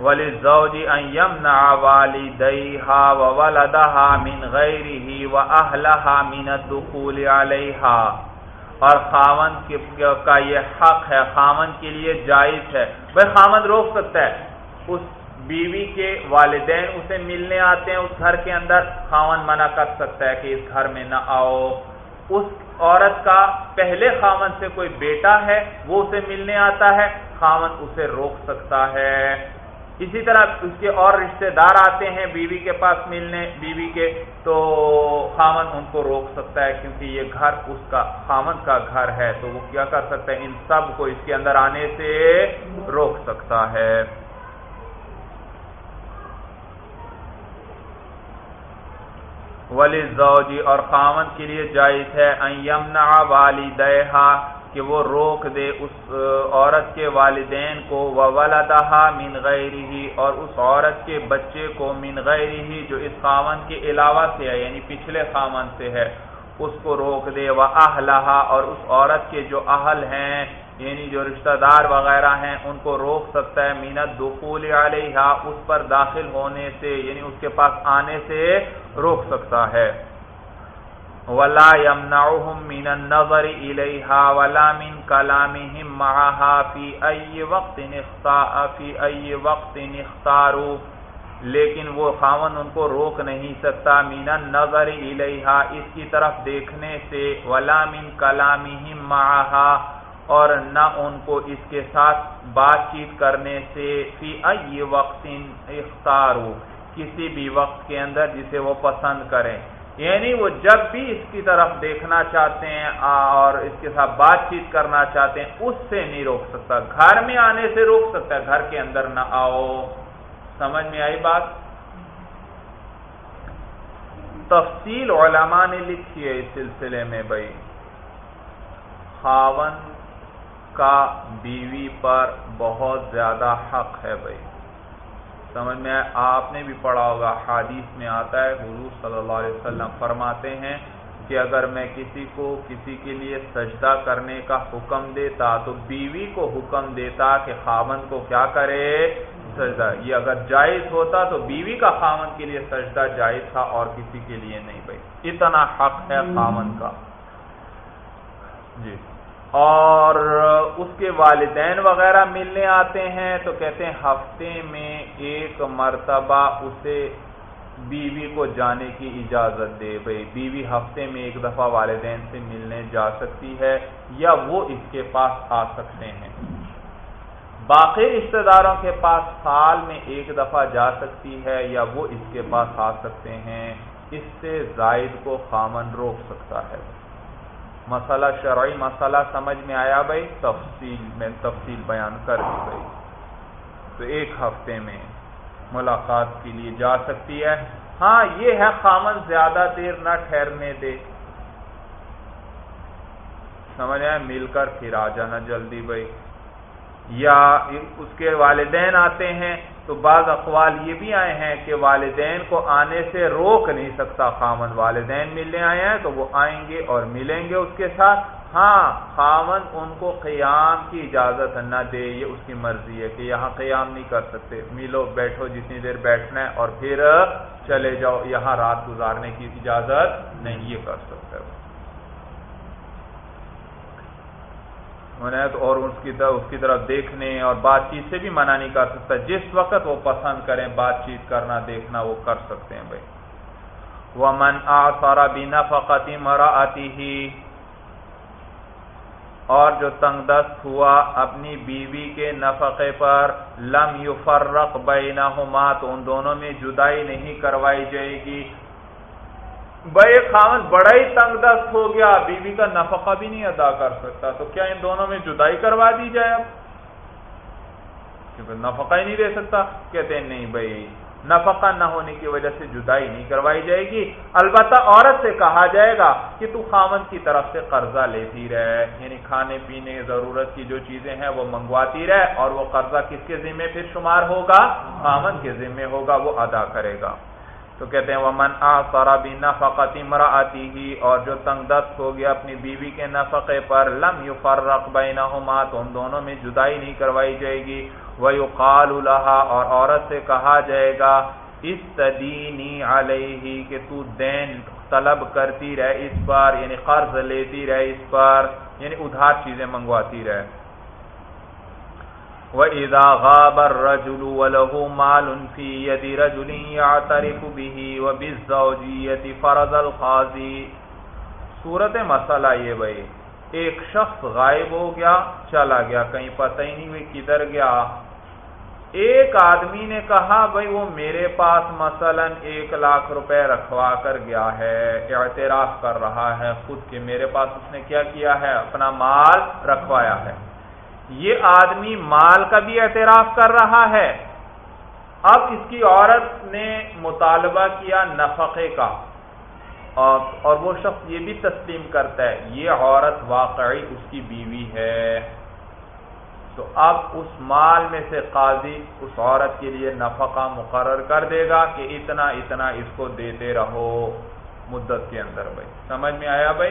ولی زوجی ان یمنع والدیہا وولدہا من غیرہی واہلہا من الدخول علیہا اور خامن کا یہ حق ہے خامن کے لیے جائز ہے۔ بھائی خامن روک سکتا ہے۔ اس بیوی کے والدین اسے ملنے آتے ہیں، اس گھر کے اندر خاون منع کر سکتا ہے کہ اس گھر میں نہ آؤ۔ اس عورت کا پہلے خاون سے کوئی بیٹا ہے، وہ اسے ملنے آتا ہے خاون اسے روک سکتا ہے۔ اسی طرح اس کے اور رشتہ دار آتے ہیں بیوی کے پاس ملنے، بیوی کے، تو خامن ان کو روک سکتا ہے کیونکہ یہ گھر اس کا، خامن کا گھر ہے، تو وہ کیا کر سکتا ہے ان سب کو اس کے اندر آنے سے روک سکتا ہے۔ ولی زوجی اور خامن کے لیے جائز ہے یمنع والدیہا کہ وہ روک دے اس عورت کے والدین کو ولدہ من غیر ہی اور اس عورت کے بچے کو من غیر ہی جو اس خامن کے علاوہ سے ہے یعنی پچھلے خامن سے ہے، اس کو روک دے وہ اہلہا اور اس عورت کے جو اہل ہیں یعنی جو رشتہ دار وغیرہ ہیں، ان کو روک سکتا ہے مینت دخول علیہ اس پر داخل ہونے سے یعنی اس کے پاس آنے سے روک سکتا ہے۔ ولا يمنعهم من النظر اليها ولا من كلامهم معها في اي وقت اخطاء في اي وقت اختاروا۔ لیکن وہ خاون ان کو روک نہیں سکتا۔ مین نظر الیہا اس کی طرف دیکھنے سے۔ ولا من کلامہم معها، اور نہ ان کو اس کے ساتھ بات چیت کرنے سے۔ فی ای وقت اختارو کسی بھی وقت کے اندر جسے وہ پسند کریں۔ یعنی وہ جب بھی اس کی طرف دیکھنا چاہتے ہیں اور اس کے ساتھ بات چیت کرنا چاہتے ہیں، اس سے نہیں روک سکتا۔ گھر میں آنے سے روک سکتا ہے، گھر کے اندر نہ آؤ۔ سمجھ میں آئی بات؟ تفصیل علماء نے لکھی ہے اس سلسلے میں بھائی۔ خاون کا بیوی پر بہت زیادہ حق ہے بھائی۔ سمجھ میں آپ نے بھی پڑھا ہوگا حادیث میں آتا ہے، حضور صلی اللہ علیہ وسلم فرماتے ہیں کہ اگر میں کسی کو کسی کے لیے سجدہ کرنے کا حکم دیتا تو بیوی کو حکم دیتا کہ خاون کو کیا کرے؟ سجدہ۔ یہ اگر جائز ہوتا تو بیوی کا خاون کے لیے سجدہ جائز تھا اور کسی کے لیے نہیں بھائی۔ اتنا حق ہے خاون کا۔ جی۔ اور اس کے والدین وغیرہ ملنے آتے ہیں تو کہتے ہیں ہفتے میں ایک مرتبہ اسے بیوی کو جانے کی اجازت دے بھائی بیوی ہفتے میں ایک دفعہ والدین سے ملنے جا سکتی ہے یا وہ اس کے پاس آ سکتے ہیں۔ باقی رشتہ داروں کے پاس سال میں ایک دفعہ جا سکتی ہے یا وہ اس کے پاس آ سکتے ہیں۔ اس سے زائد کو خامن روک سکتا ہے۔ مسئلہ شرعی مسئلہ سمجھ میں آیا بھائی؟ تفصیل میں تفصیل بیان کر دی بھائی۔ تو ایک ہفتے میں ملاقات کے لیے جا سکتی ہے۔ ہاں یہ ہے خامن زیادہ دیر نہ ٹھہرنے دے۔ سمجھ آئے مل کر پھر آ جانا جلدی بھائی۔ یا اس کے والدین آتے ہیں۔ تو بعض اقوال یہ بھی آئے ہیں کہ والدین کو آنے سے روک نہیں سکتا، خامن والدین ملنے آئے ہیں تو وہ آئیں گے اور ملیں گے اس کے ساتھ۔ ہاں خامن ان کو قیام کی اجازت نہ دے، یہ اس کی مرضی ہے کہ یہاں قیام نہیں کر سکتے۔ ملو، بیٹھو، جتنی دیر بیٹھنا ہے اور پھر چلے جاؤ، یہاں رات گزارنے کی اجازت نہیں، یہ کر سکتے اور اس کی طرف اس کی طرف دیکھنے اور بات چیت سے بھی منع نہیں کر سکتا۔ جس وقت وہ پسند کریں، بات چیت کرنا، دیکھنا، وہ کر سکتے ہیں بھائی۔ وہ من آ سارا بینا فقتی مرا آتی ہی اور جو تنگ دست ہوا اپنی بیوی کے نفقے پر، لم یو فرق تو ان دونوں میں جدائی نہیں کروائی جائے گی۔ بھائی خامد بڑا ہی تنگ دست ہو گیا، بیوی کا نفقہ بھی نہیں ادا کر سکتا، تو کیا ان دونوں میں جدائی کروا دی جائے اب؟ کیونکہ نفقہ ہی نہیں دے سکتا، کہتے ہیں نہیں بھائی، نفقہ نہ ہونے کی وجہ سے جدائی نہیں کروائی جائے گی۔ البتہ عورت سے کہا جائے گا کہ تو خامن کی طرف سے قرضہ لیتی رہے یعنی کھانے پینے ضرورت کی جو چیزیں ہیں وہ منگواتی رہے، اور وہ قرضہ کس کے ذمے پھر شمار ہوگا؟ خامن کے ذمے ہوگا، وہ ادا کرے گا۔ تو کہتے ہیں وہ من آ بھی آتی ہی اور جو تنگ دست ہو گیا اپنی بیوی کے نفقے پر، لم یو فرق بینہما تو ان دونوں میں جدائی نہیں کروائی جائے گی۔ وہ قال اور عورت سے کہا جائے گا اس تدینی علیہ کہ تو دین طلب کرتی رہے اس پر یعنی قرض لیتی رہے اس پر یعنی ادھار چیزیں منگواتی رہے۔ وَإِذَا غَابَ الرَّجُلُ وَلَهُ مَالٌ فِي يَدِ رَجُلٍ يَعْتَرِفُ بِهِ وَبِالزَّوْجِيَّةِ فَرَضَ الْقَاضِي۔ صورت مسئلہ یہ بھئی ایک شخص غائب ہو گیا، چلا گیا، کہیں پتہ ہی نہیں ہوئی کدھر گیا۔ ایک آدمی نے کہا بھئی وہ میرے پاس مثلا ایک لاکھ روپے رکھوا کر گیا ہے، اعتراف کر رہا ہے خود کہ میرے پاس اس نے کیا کیا ہے، اپنا مال رکھوایا ہے۔ یہ آدمی مال کا بھی اعتراف کر رہا ہے۔ اب اس کی عورت نے مطالبہ کیا نفقے کا۔ اور وہ شخص یہ بھی تسلیم کرتا ہے، یہ عورت واقعی اس کی بیوی ہے۔ تو اب اس مال میں سے قاضی اس عورت کے لیے نفقہ مقرر کر دے گا کہ اتنا اتنا اس کو دیتے رہو مدت کے اندر بھائی۔ سمجھ میں آیا بھائی؟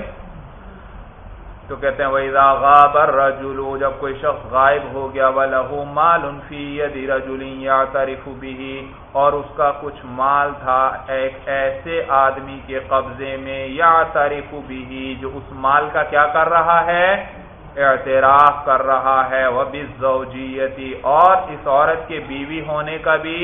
تو کہتے ہیں، وَإِذَا غَابَ الرَّجُلُ، جب کوئی شخص غائب ہو گیا، وَلَهُ مَالٌ فِي يَدِ رَجُلٍ يَعْتَرِفُ بِهِ، اور اس کا کچھ مال تھا ایک ایسے آدمی کے قبضے میں، يَعْتَرِفُ بِهِ، جو اس مال کا کیا کر رہا ہے؟ اعتراف کر رہا ہے، وَبِالزَّوْجِيَّةِ، اور اس عورت کے بیوی ہونے کا بھی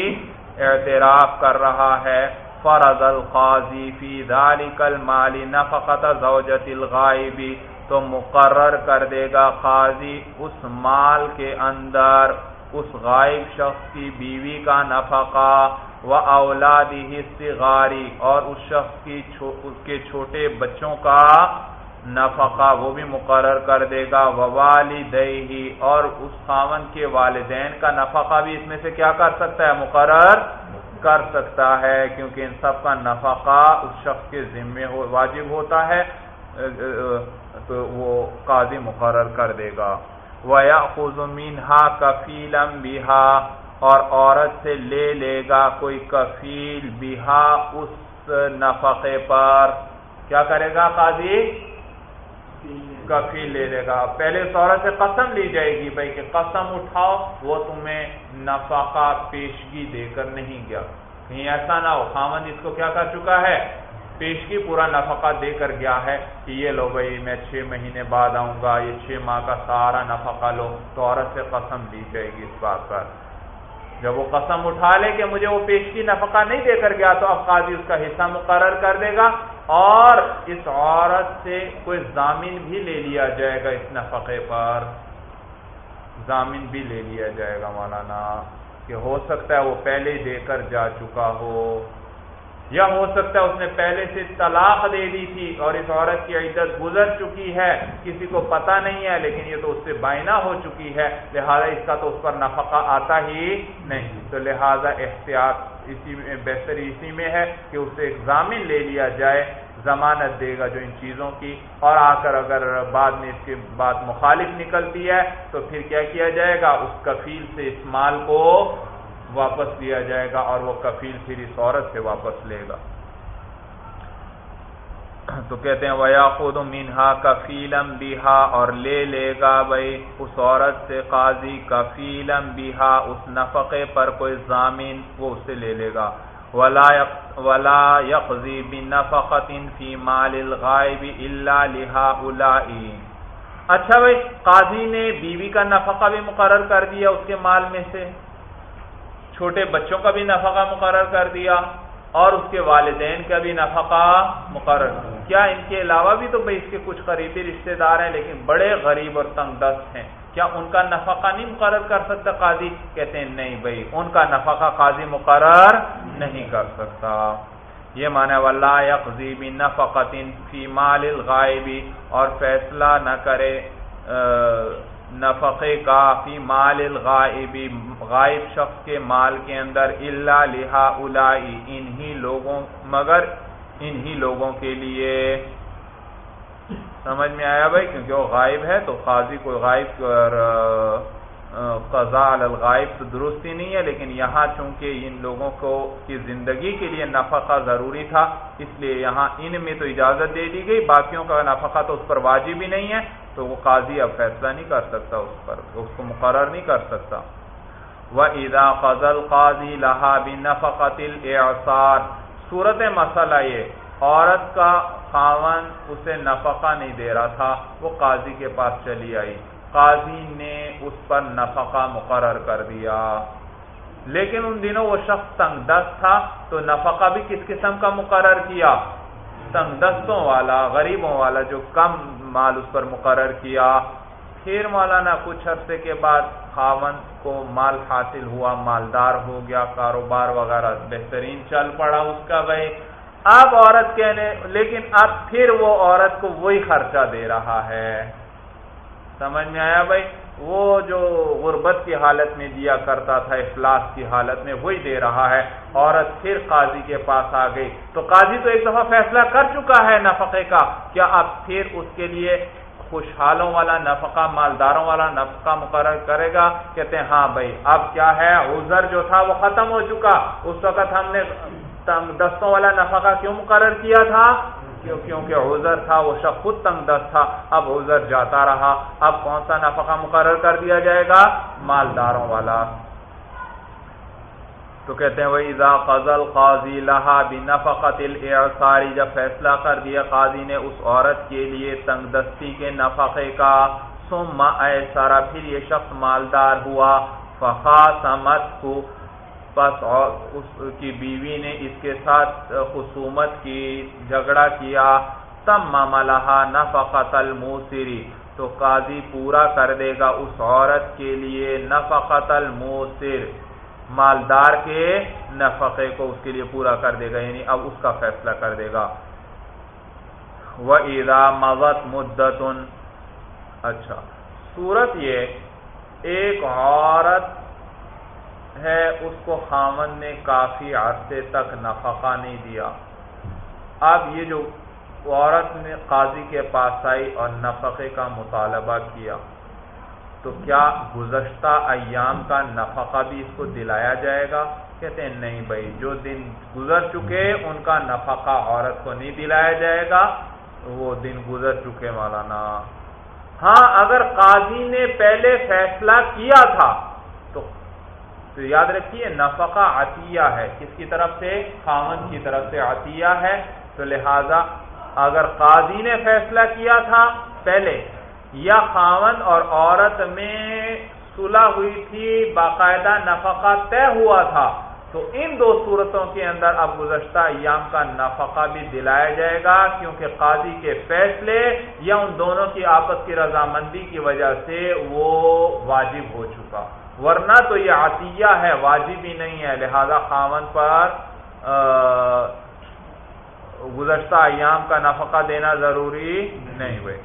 اعتراف کر رہا ہے۔ فرض القاضی فی ذلك المال نفقة زوجة الغائب تو مقرر کر دے گا قاضی اس مال کے اندر، اس غائب شخص کی بیوی کا نفقہ و اولادی صغاری اور اس شخص کی اس کے چھوٹے بچوں کا نفقہ وہ بھی مقرر کر دے گا والدی اور اس خاون کے والدین کا نفقہ بھی اس میں سے کیا کر سکتا ہے؟ مقرر کر سکتا ہے، کیونکہ ان سب کا نفقہ اس شخص کے ذمے واجب ہوتا ہے۔ تو وہ قاضی مقرر کر دے گا۔ ویا خزمین ہا کفیلم بہا اور عورت سے لے لے گا کوئی کفیل بہا اس نفقے پر۔ کیا کرے گا قاضی؟ کفیل لے لے گا۔ پہلے اس عورت سے قسم لی جائے گی بھائی کہ قسم اٹھاؤ، وہ تمہیں نفقہ پیشگی دے کر نہیں گیا۔ کہیں ایسا نہ ہو خامن اس کو کیا کر چکا ہے؟ پیشگی پورا نفقہ دے کر گیا ہے کہ یہ لو بھائی میں چھ مہینے بعد آؤں گا، یہ چھ ماہ کا سارا نفقہ لو، تو عورت سے قسم دی جائے گی اس بات پر۔ جب وہ قسم اٹھا لے کہ مجھے وہ پیشگی نفقہ نہیں دے کر گیا، تو اب قاضی اس کا حصہ مقرر کر دے گا اور اس عورت سے کوئی ضامن بھی لے لیا جائے گا اس نفقے پر۔ ضامن بھی لے لیا جائے گا مولانا، کہ ہو سکتا ہے وہ پہلے دے کر جا چکا ہو۔ یا ہو سکتا ہے اس نے پہلے سے طلاق دے دی تھی اور اس عورت کی عزت گزر چکی ہے، کسی کو پتا نہیں ہے، لیکن یہ تو اس سے بائنا ہو چکی ہے، لہذا اس کا تو اس پر نفقہ آتا ہی نہیں۔ تو لہذا احتیاط اسی میں، بہتری اسی میں ہے کہ اسے ایک ضامن لے لیا جائے، ضمانت دے گا جو ان چیزوں کی۔ اور آ کر اگر بعد میں اس کے بعد مخالف نکلتی ہے، تو پھر کیا کیا جائے گا؟ اس کفیل سے اس مال کو واپس لیا جائے گا اور وہ کفیل پھر اس عورت سے واپس لے گا۔ تو کہتے ہیں ویا خود مینہا کفیلم بیہا اور لے لے گا بھائی، اس عورت سے قاضی کفیلم بیہا اس نفقے پر کوئی ضامین وہ اسے لے لے گا۔ ولا یقضی بنفقت فی مال الغائب الا لہؤلاء اچھا بھائی، قاضی نے بیوی کا نفقہ بھی مقرر کر دیا اس کے مال میں سے۔ چھوٹے بچوں کا بھی نفقہ مقرر کر دیا اور اس کے والدین کا بھی نفقہ مقرر کیا۔ ان کے علاوہ بھی تو بھائی اس کے کچھ قریبی رشتہ دار ہیں لیکن بڑے غریب اور تنگ دست ہیں۔ کیا ان کا نفقہ نہیں مقرر کر سکتا قاضی؟ کہتے ہیں نہیں بھائی، ان کا نفقہ قاضی مقرر نہیں کر سکتا۔ یہ مانا واللہ یقضی بنفقت فی مال الغائبی اور فیصلہ نہ کرے نفقے کا فی مال الغائبی غائب شخص کے مال کے اندر اللہ لہا الائی انہی لوگوں، مگر انہی لوگوں کے لیے۔ سمجھ میں آیا بھائی؟ کیونکہ وہ غائب ہے تو قاضی کو غائب قضاء الغائب تو درست ہی نہیں ہے، لیکن یہاں چونکہ ان لوگوں کو کی زندگی کے لیے نفقہ ضروری تھا، اس لیے یہاں ان میں تو اجازت دے دی گئی، باقیوں کا نفقہ تو اس پر واجب ہی نہیں ہے، تو وہ قاضی اب فیصلہ نہیں کر سکتا اس پر، اس کو مقرر نہیں کر سکتا۔ وہ ادا فضل قاضی لہا بنفقت الاعصار صورت مسئلہ یہ، عورت کا خاون اسے نفقہ نہیں دے رہا تھا، وہ قاضی کے پاس چلی آئی۔ قاضی نے اس پر نفقہ مقرر کر دیا۔ لیکن ان دنوں وہ شخص تنگ دست تھا، تو نفقہ بھی کس قسم کا مقرر کیا؟ تنگ دستوں والا، غریبوں والا جو کم مال اس پر مقرر کیا۔ پھر مولانا، کچھ عرصے کے بعد خاون کو مال حاصل ہوا، مالدار ہو گیا، کاروبار وغیرہ بہترین چل پڑا اس کا بھائی۔ اب عورت کہنے، لیکن اب پھر وہ عورت کو وہی خرچہ دے رہا ہے۔ سمجھ میں آیا بھائی؟ وہ جو غربت کی حالت میں دیا کرتا تھا افلاس کی حالت میں وہی دے رہا ہے۔ عورت پھر قاضی کے پاس آ گئی۔ تو قاضی تو ایک دفعہ فیصلہ کر چکا ہے نفقے کا۔ کیا اب پھر اس کے لیے خوشحالوں والا نفقہ، مالداروں والا نفقہ مقرر کرے گا؟ کہتے ہیں ہاں بھائی، اب کیا ہے؟ عذر جو تھا وہ ختم ہو چکا۔ اس وقت ہم نے دستوں والا نفقہ کیوں مقرر کیا تھا؟ کیونکہ عذر تھا، وہ شخص خود تنگ دست تھا۔ اب عذر جاتا رہا۔ اب کون سا نفقہ مقرر کر دیا جائے گا؟ مالداروں والا۔ تو کہتے ہیں وہ اذا فضل قاضی لہا بھی نفقت جب فیصلہ کر دیا قاضی نے اس عورت کے لیے تنگ دستی کے نفقے کا، ثم ایسارا پھر یہ شخص مالدار ہوا۔ فخا سمت بس اس کی بیوی نے اس کے ساتھ خصومت کی، جھگڑا کیا۔ تم ماملہ نفقت الموسری تو قاضی پورا کر دے گا اس عورت کے لیے نفقت الموسر۔ مالدار کے نفقے کو اس کے لیے پورا کر دے گا یعنی اب اس کا فیصلہ کر دے گا۔ وہ ادا مغت مدت۔ اچھا صورت یہ، ایک عورت ہے، اس کو خامن نے کافی عرصے تک نفقہ نہیں دیا۔ اب یہ جو عورت نے قاضی کے پاس آئی اور نفقے کا مطالبہ کیا، تو کیا گزشتہ ایام کا نفقہ بھی اس کو دلایا جائے گا؟ کہتے ہیں، نہیں بھائی، جو دن گزر چکے ان کا نفقہ عورت کو نہیں دلایا جائے گا، وہ دن گزر چکے، مولانا۔ ہاں اگر قاضی نے پہلے فیصلہ کیا تھا تو یاد رکھیے، نفقہ عطیہ ہے۔ کس کی طرف سے؟ خامن کی طرف سے عطیہ ہے۔ تو لہذا اگر قاضی نے فیصلہ کیا تھا پہلے، یا خامن اور عورت میں صلح ہوئی تھی، باقاعدہ نفقہ طے ہوا تھا، تو ان دو صورتوں کے اندر اب گزشتہ ایام کا نفقہ بھی دلایا جائے گا، کیونکہ قاضی کے فیصلے یا ان دونوں کی آپس کی رضامندی کی وجہ سے وہ واجب ہو چکا۔ ورنہ تو یہ عطیہ ہے واجب ہی نہیں ہے۔ لہذا خامن پر گزشتہ ایام کا نفقہ دینا ضروری نہیں ہوئے۔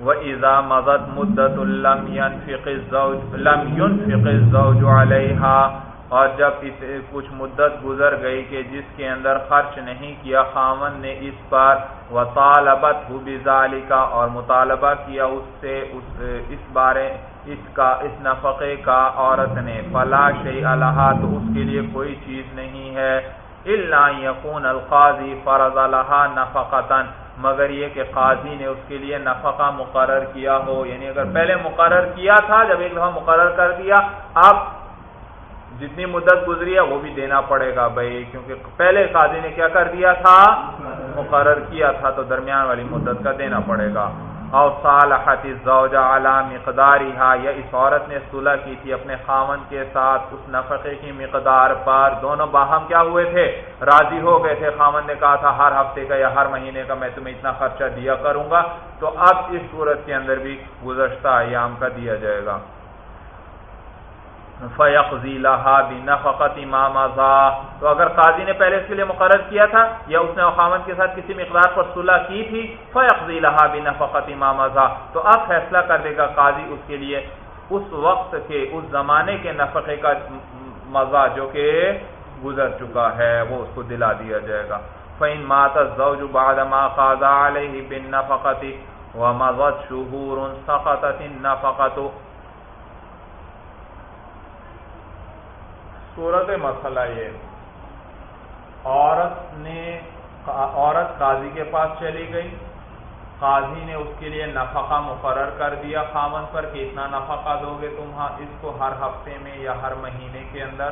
وہ ایزا مدد مدت الم الزوج علیہ اور جب اس کچھ مدت گزر گئی کہ جس کے اندر خرچ نہیں کیا خامن نے اس پر وطالبت طالبت اور مطالبہ کیا اس سے اس بارے اس کا، اس نفقے کا عورت نے، فلا شی اللہ تو اس کے لیے کوئی چیز نہیں ہے۔ اللہ یقون القاضی فرض اللہ نفقتاً مگر یہ کہ قاضی نے اس کے لیے نفقہ مقرر کیا ہو۔ یعنی اگر پہلے مقرر کیا تھا، جب ایک دفعہ مقرر کر دیا، اب جتنی مدت گزری ہے، وہ بھی دینا پڑے گا بھائی۔ کیونکہ پہلے قاضی نے کیا کر دیا تھا؟ مقرر کیا تھا، تو درمیان والی مدت کا دینا پڑے گا۔ او صالحت الزوجہ علی مقدارها یا اس عورت نے صلح کی تھی اپنے خاون کے ساتھ۔ اس نفقے کی مقدار پر دونوں باہم کیا ہوئے تھے؟ راضی ہو گئے تھے۔ خامن نے کہا تھا، ہر ہفتے کا یا ہر مہینے کا میں تمہیں اتنا خرچہ دیا کروں گا۔ تو اب اس صورت کے اندر بھی گزشتہ ایام کا دیا جائے گا۔ فیقضی لہا بنفقت امام ازا تو اگر قاضی نے پہلے اس کے لیے مقرر کیا تھا یا اس نے خامن کے ساتھ کسی مقدار پر صلح کی تھی فیقضی لہا بنفقت امام ازا تو اب فیصلہ کر دے گا قاضی اس کے لیے اس وقت کے، اس زمانے کے نفقے کا مزہ جو کہ گزر چکا ہے، وہ اس کو دلا دیا جائے گا۔ فَإِن مَاتَ الزَّوْجُ بَعْدَ مَا قَاضَ عَلَيْهِ بِالنَّفَقَةِ وَمَضَتْ شُهُورٌ سَقَطَتِ النَّفَقَةُ صورت مسئلہ یہ عورت نے عورت قاضی کے پاس چلی گئی۔ قاضی نے اس کے لیے نفقہ مقرر کر دیا خامن پر کہ اتنا نفقہ دو گے تم ہاں، اس کو ہر ہفتے میں یا ہر مہینے کے اندر۔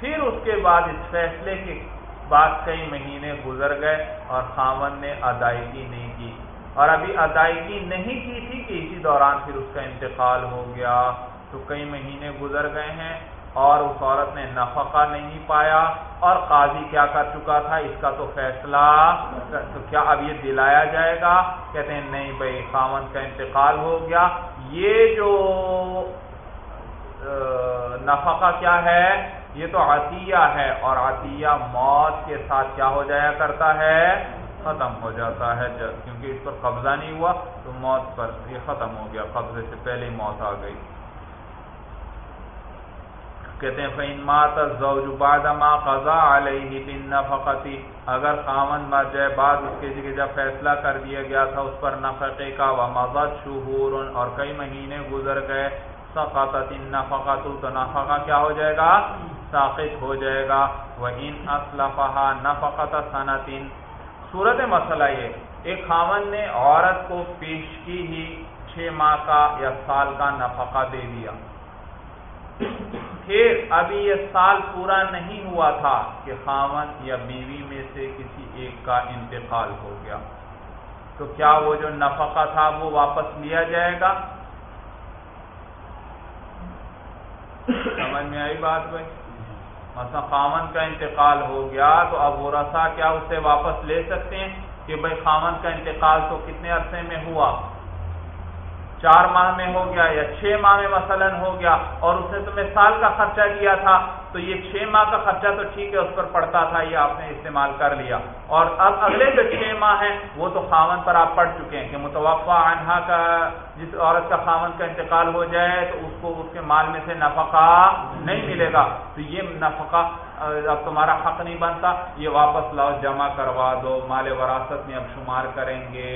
پھر اس کے بعد اس فیصلے کے بعد کئی مہینے گزر گئے اور خامن نے ادائیگی نہیں کی۔ اور ابھی ادائیگی نہیں کی تھی کہ اسی دوران پھر اس کا انتقال ہو گیا۔ تو کئی مہینے گزر گئے ہیں۔ اور اس عورت نے نفقہ نہیں پایا اور قاضی کیا کر چکا تھا؟ اس کا تو فیصلہ تو کیا اب یہ دلایا جائے گا؟ کہتے ہیں نہیں بھائی خامن کا انتقال ہو گیا۔ یہ جو نفقہ کیا ہے؟ یہ تو عطیہ ہے اور عطیہ موت کے ساتھ کیا ہو جایا کرتا ہے؟ ختم ہو جاتا ہے۔ کیونکہ اس پر قبضہ نہیں ہوا تو موت پر یہ ختم ہو گیا۔ قبضے سے پہلے ہی موت آ گئی۔ کہتے ہیں، فَإِن مَاتَ الزَّوْجُ بَعْدَ مَا قَضَى عَلَيْهِ بِالنَّفَقَةِ اگر خامن مر جائے بعد اس کے جگہ جب فیصلہ کر دیا گیا تھا اس پر نفقے کا، وَمَضَتْ شُهُورٌ اور کئی مہینے گزر گئے، سقطت النفقة، تو نفقہ کیا ہو جائے گا؟ ساقط ہو جائے گا۔ وَإِن أَسْلَفَهَا نَفَقَةَ سَنَةٍ۔ صورت مسئلہ یہ، ایک خامن نے عورت کو پیش کی ہی چھ ماہ کا یا سال کا نفقہ دے دیا۔ پھر ابھی یہ سال پورا نہیں ہوا تھا کہ خامن یا بیوی میں سے کسی ایک کا انتقال ہو گیا۔ تو کیا وہ جو نفقہ تھا وہ واپس لیا جائے گا؟ سمجھ میں آئی بات بھائی؟ مثلا خامن کا انتقال ہو گیا تو اب وہ رسا کیا اسے واپس لے سکتے ہیں کہ بھائی خامن کا انتقال تو کتنے عرصے میں ہوا؟ چار ماہ میں ہو گیا یا چھ ماہ میں مثلا ہو گیا اور اس نے تمہیں سال کا خرچہ کیا تھا، تو یہ چھ ماہ کا خرچہ تو ٹھیک ہے، اس پر پڑتا تھا، یہ آپ نے استعمال کر لیا۔ اور اب اگلے جو چھ ماہ ہیں، وہ تو خاون پر آپ پڑ چکے ہیں کہ متوقع انہا کا جس عورت کا خاون کا انتقال ہو جائے، تو اس کو اس کے مال میں سے نفقہ نہیں ملے گا۔ تو یہ نفقہ، اب تمہارا حق نہیں بنتا، یہ واپس لاؤ، جمع کروا دو، مال وراثت میں اب شمار کریں گے۔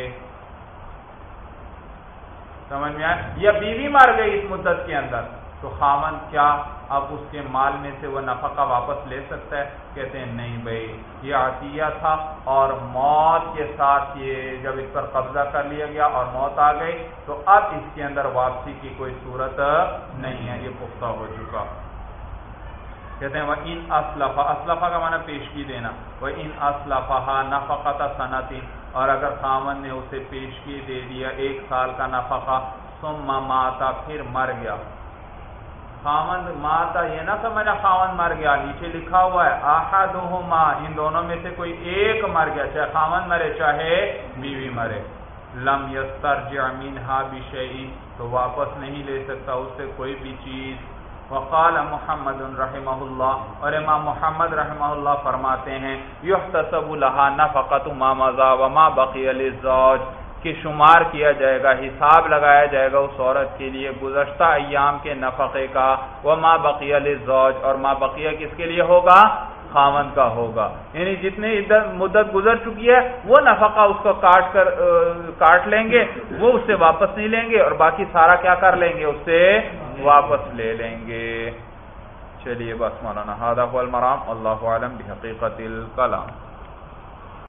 سمجھ میں آئے یا بیوی مار گئی اس مدت کے اندر، تو خامن کیا اب اس کے مال میں سے وہ نفقہ واپس لے سکتا ہے؟ کہتے ہیں، نہیں بھائی، یہ عطیہ تھا اور موت کے ساتھ یہ جب اس پر قبضہ کر لیا گیا اور موت آ گئی، تو اب اس کے اندر واپسی کی کوئی صورت نہیں ہے، یہ پختہ ہو چکا۔ کہتے ہیں وہ ان اسلفا اسلفا کا معنی پیشگی دینا۔ وہ ان اسلفا نفقت صنعتی اور اگر خامن نے اسے پیشگی دے دیا ایک سال کا نفقہ، ثم ماتا پھر مر گیا۔ خامن ماتا، یہ نہ سمجھا خامن مر گیا، نیچے لکھا ہوا ہے۔ آحدہما ان دونوں میں سے کوئی ایک مر گیا، چاہے خامن مرے، چاہے بیوی مرے۔ لم یسترجع منها بشیء تو واپس نہیں لے سکتا، اس سے کوئی بھی چیز وقال محمد رحمہ اللہ۔ اور امام محمد رحمہ اللہ فرماتے ہیں، یحتسب لها نفقت ما مضى وما بقي للزوج۔ کی شمار کیا جائے گا، حساب لگایا جائے گا اس عورت کے لیے گزشتہ ایام کے نفقے کا۔ وما بقي للزوج، اور ما بقیہ کس کے لیے ہوگا؟ خاون کا ہوگا۔ یعنی جتنے مدت گزر چکی ہے، وہ نفقہ اس کو کاٹ کر کاٹ لیں گے، وہ اس سے واپس نہیں لیں گے اور باقی سارا کیا کر لیں گے؟ اس سے واپس لے لیں گے۔ چلیے بس مولانا المرام اللہ عالم بحقیقت الکلام۔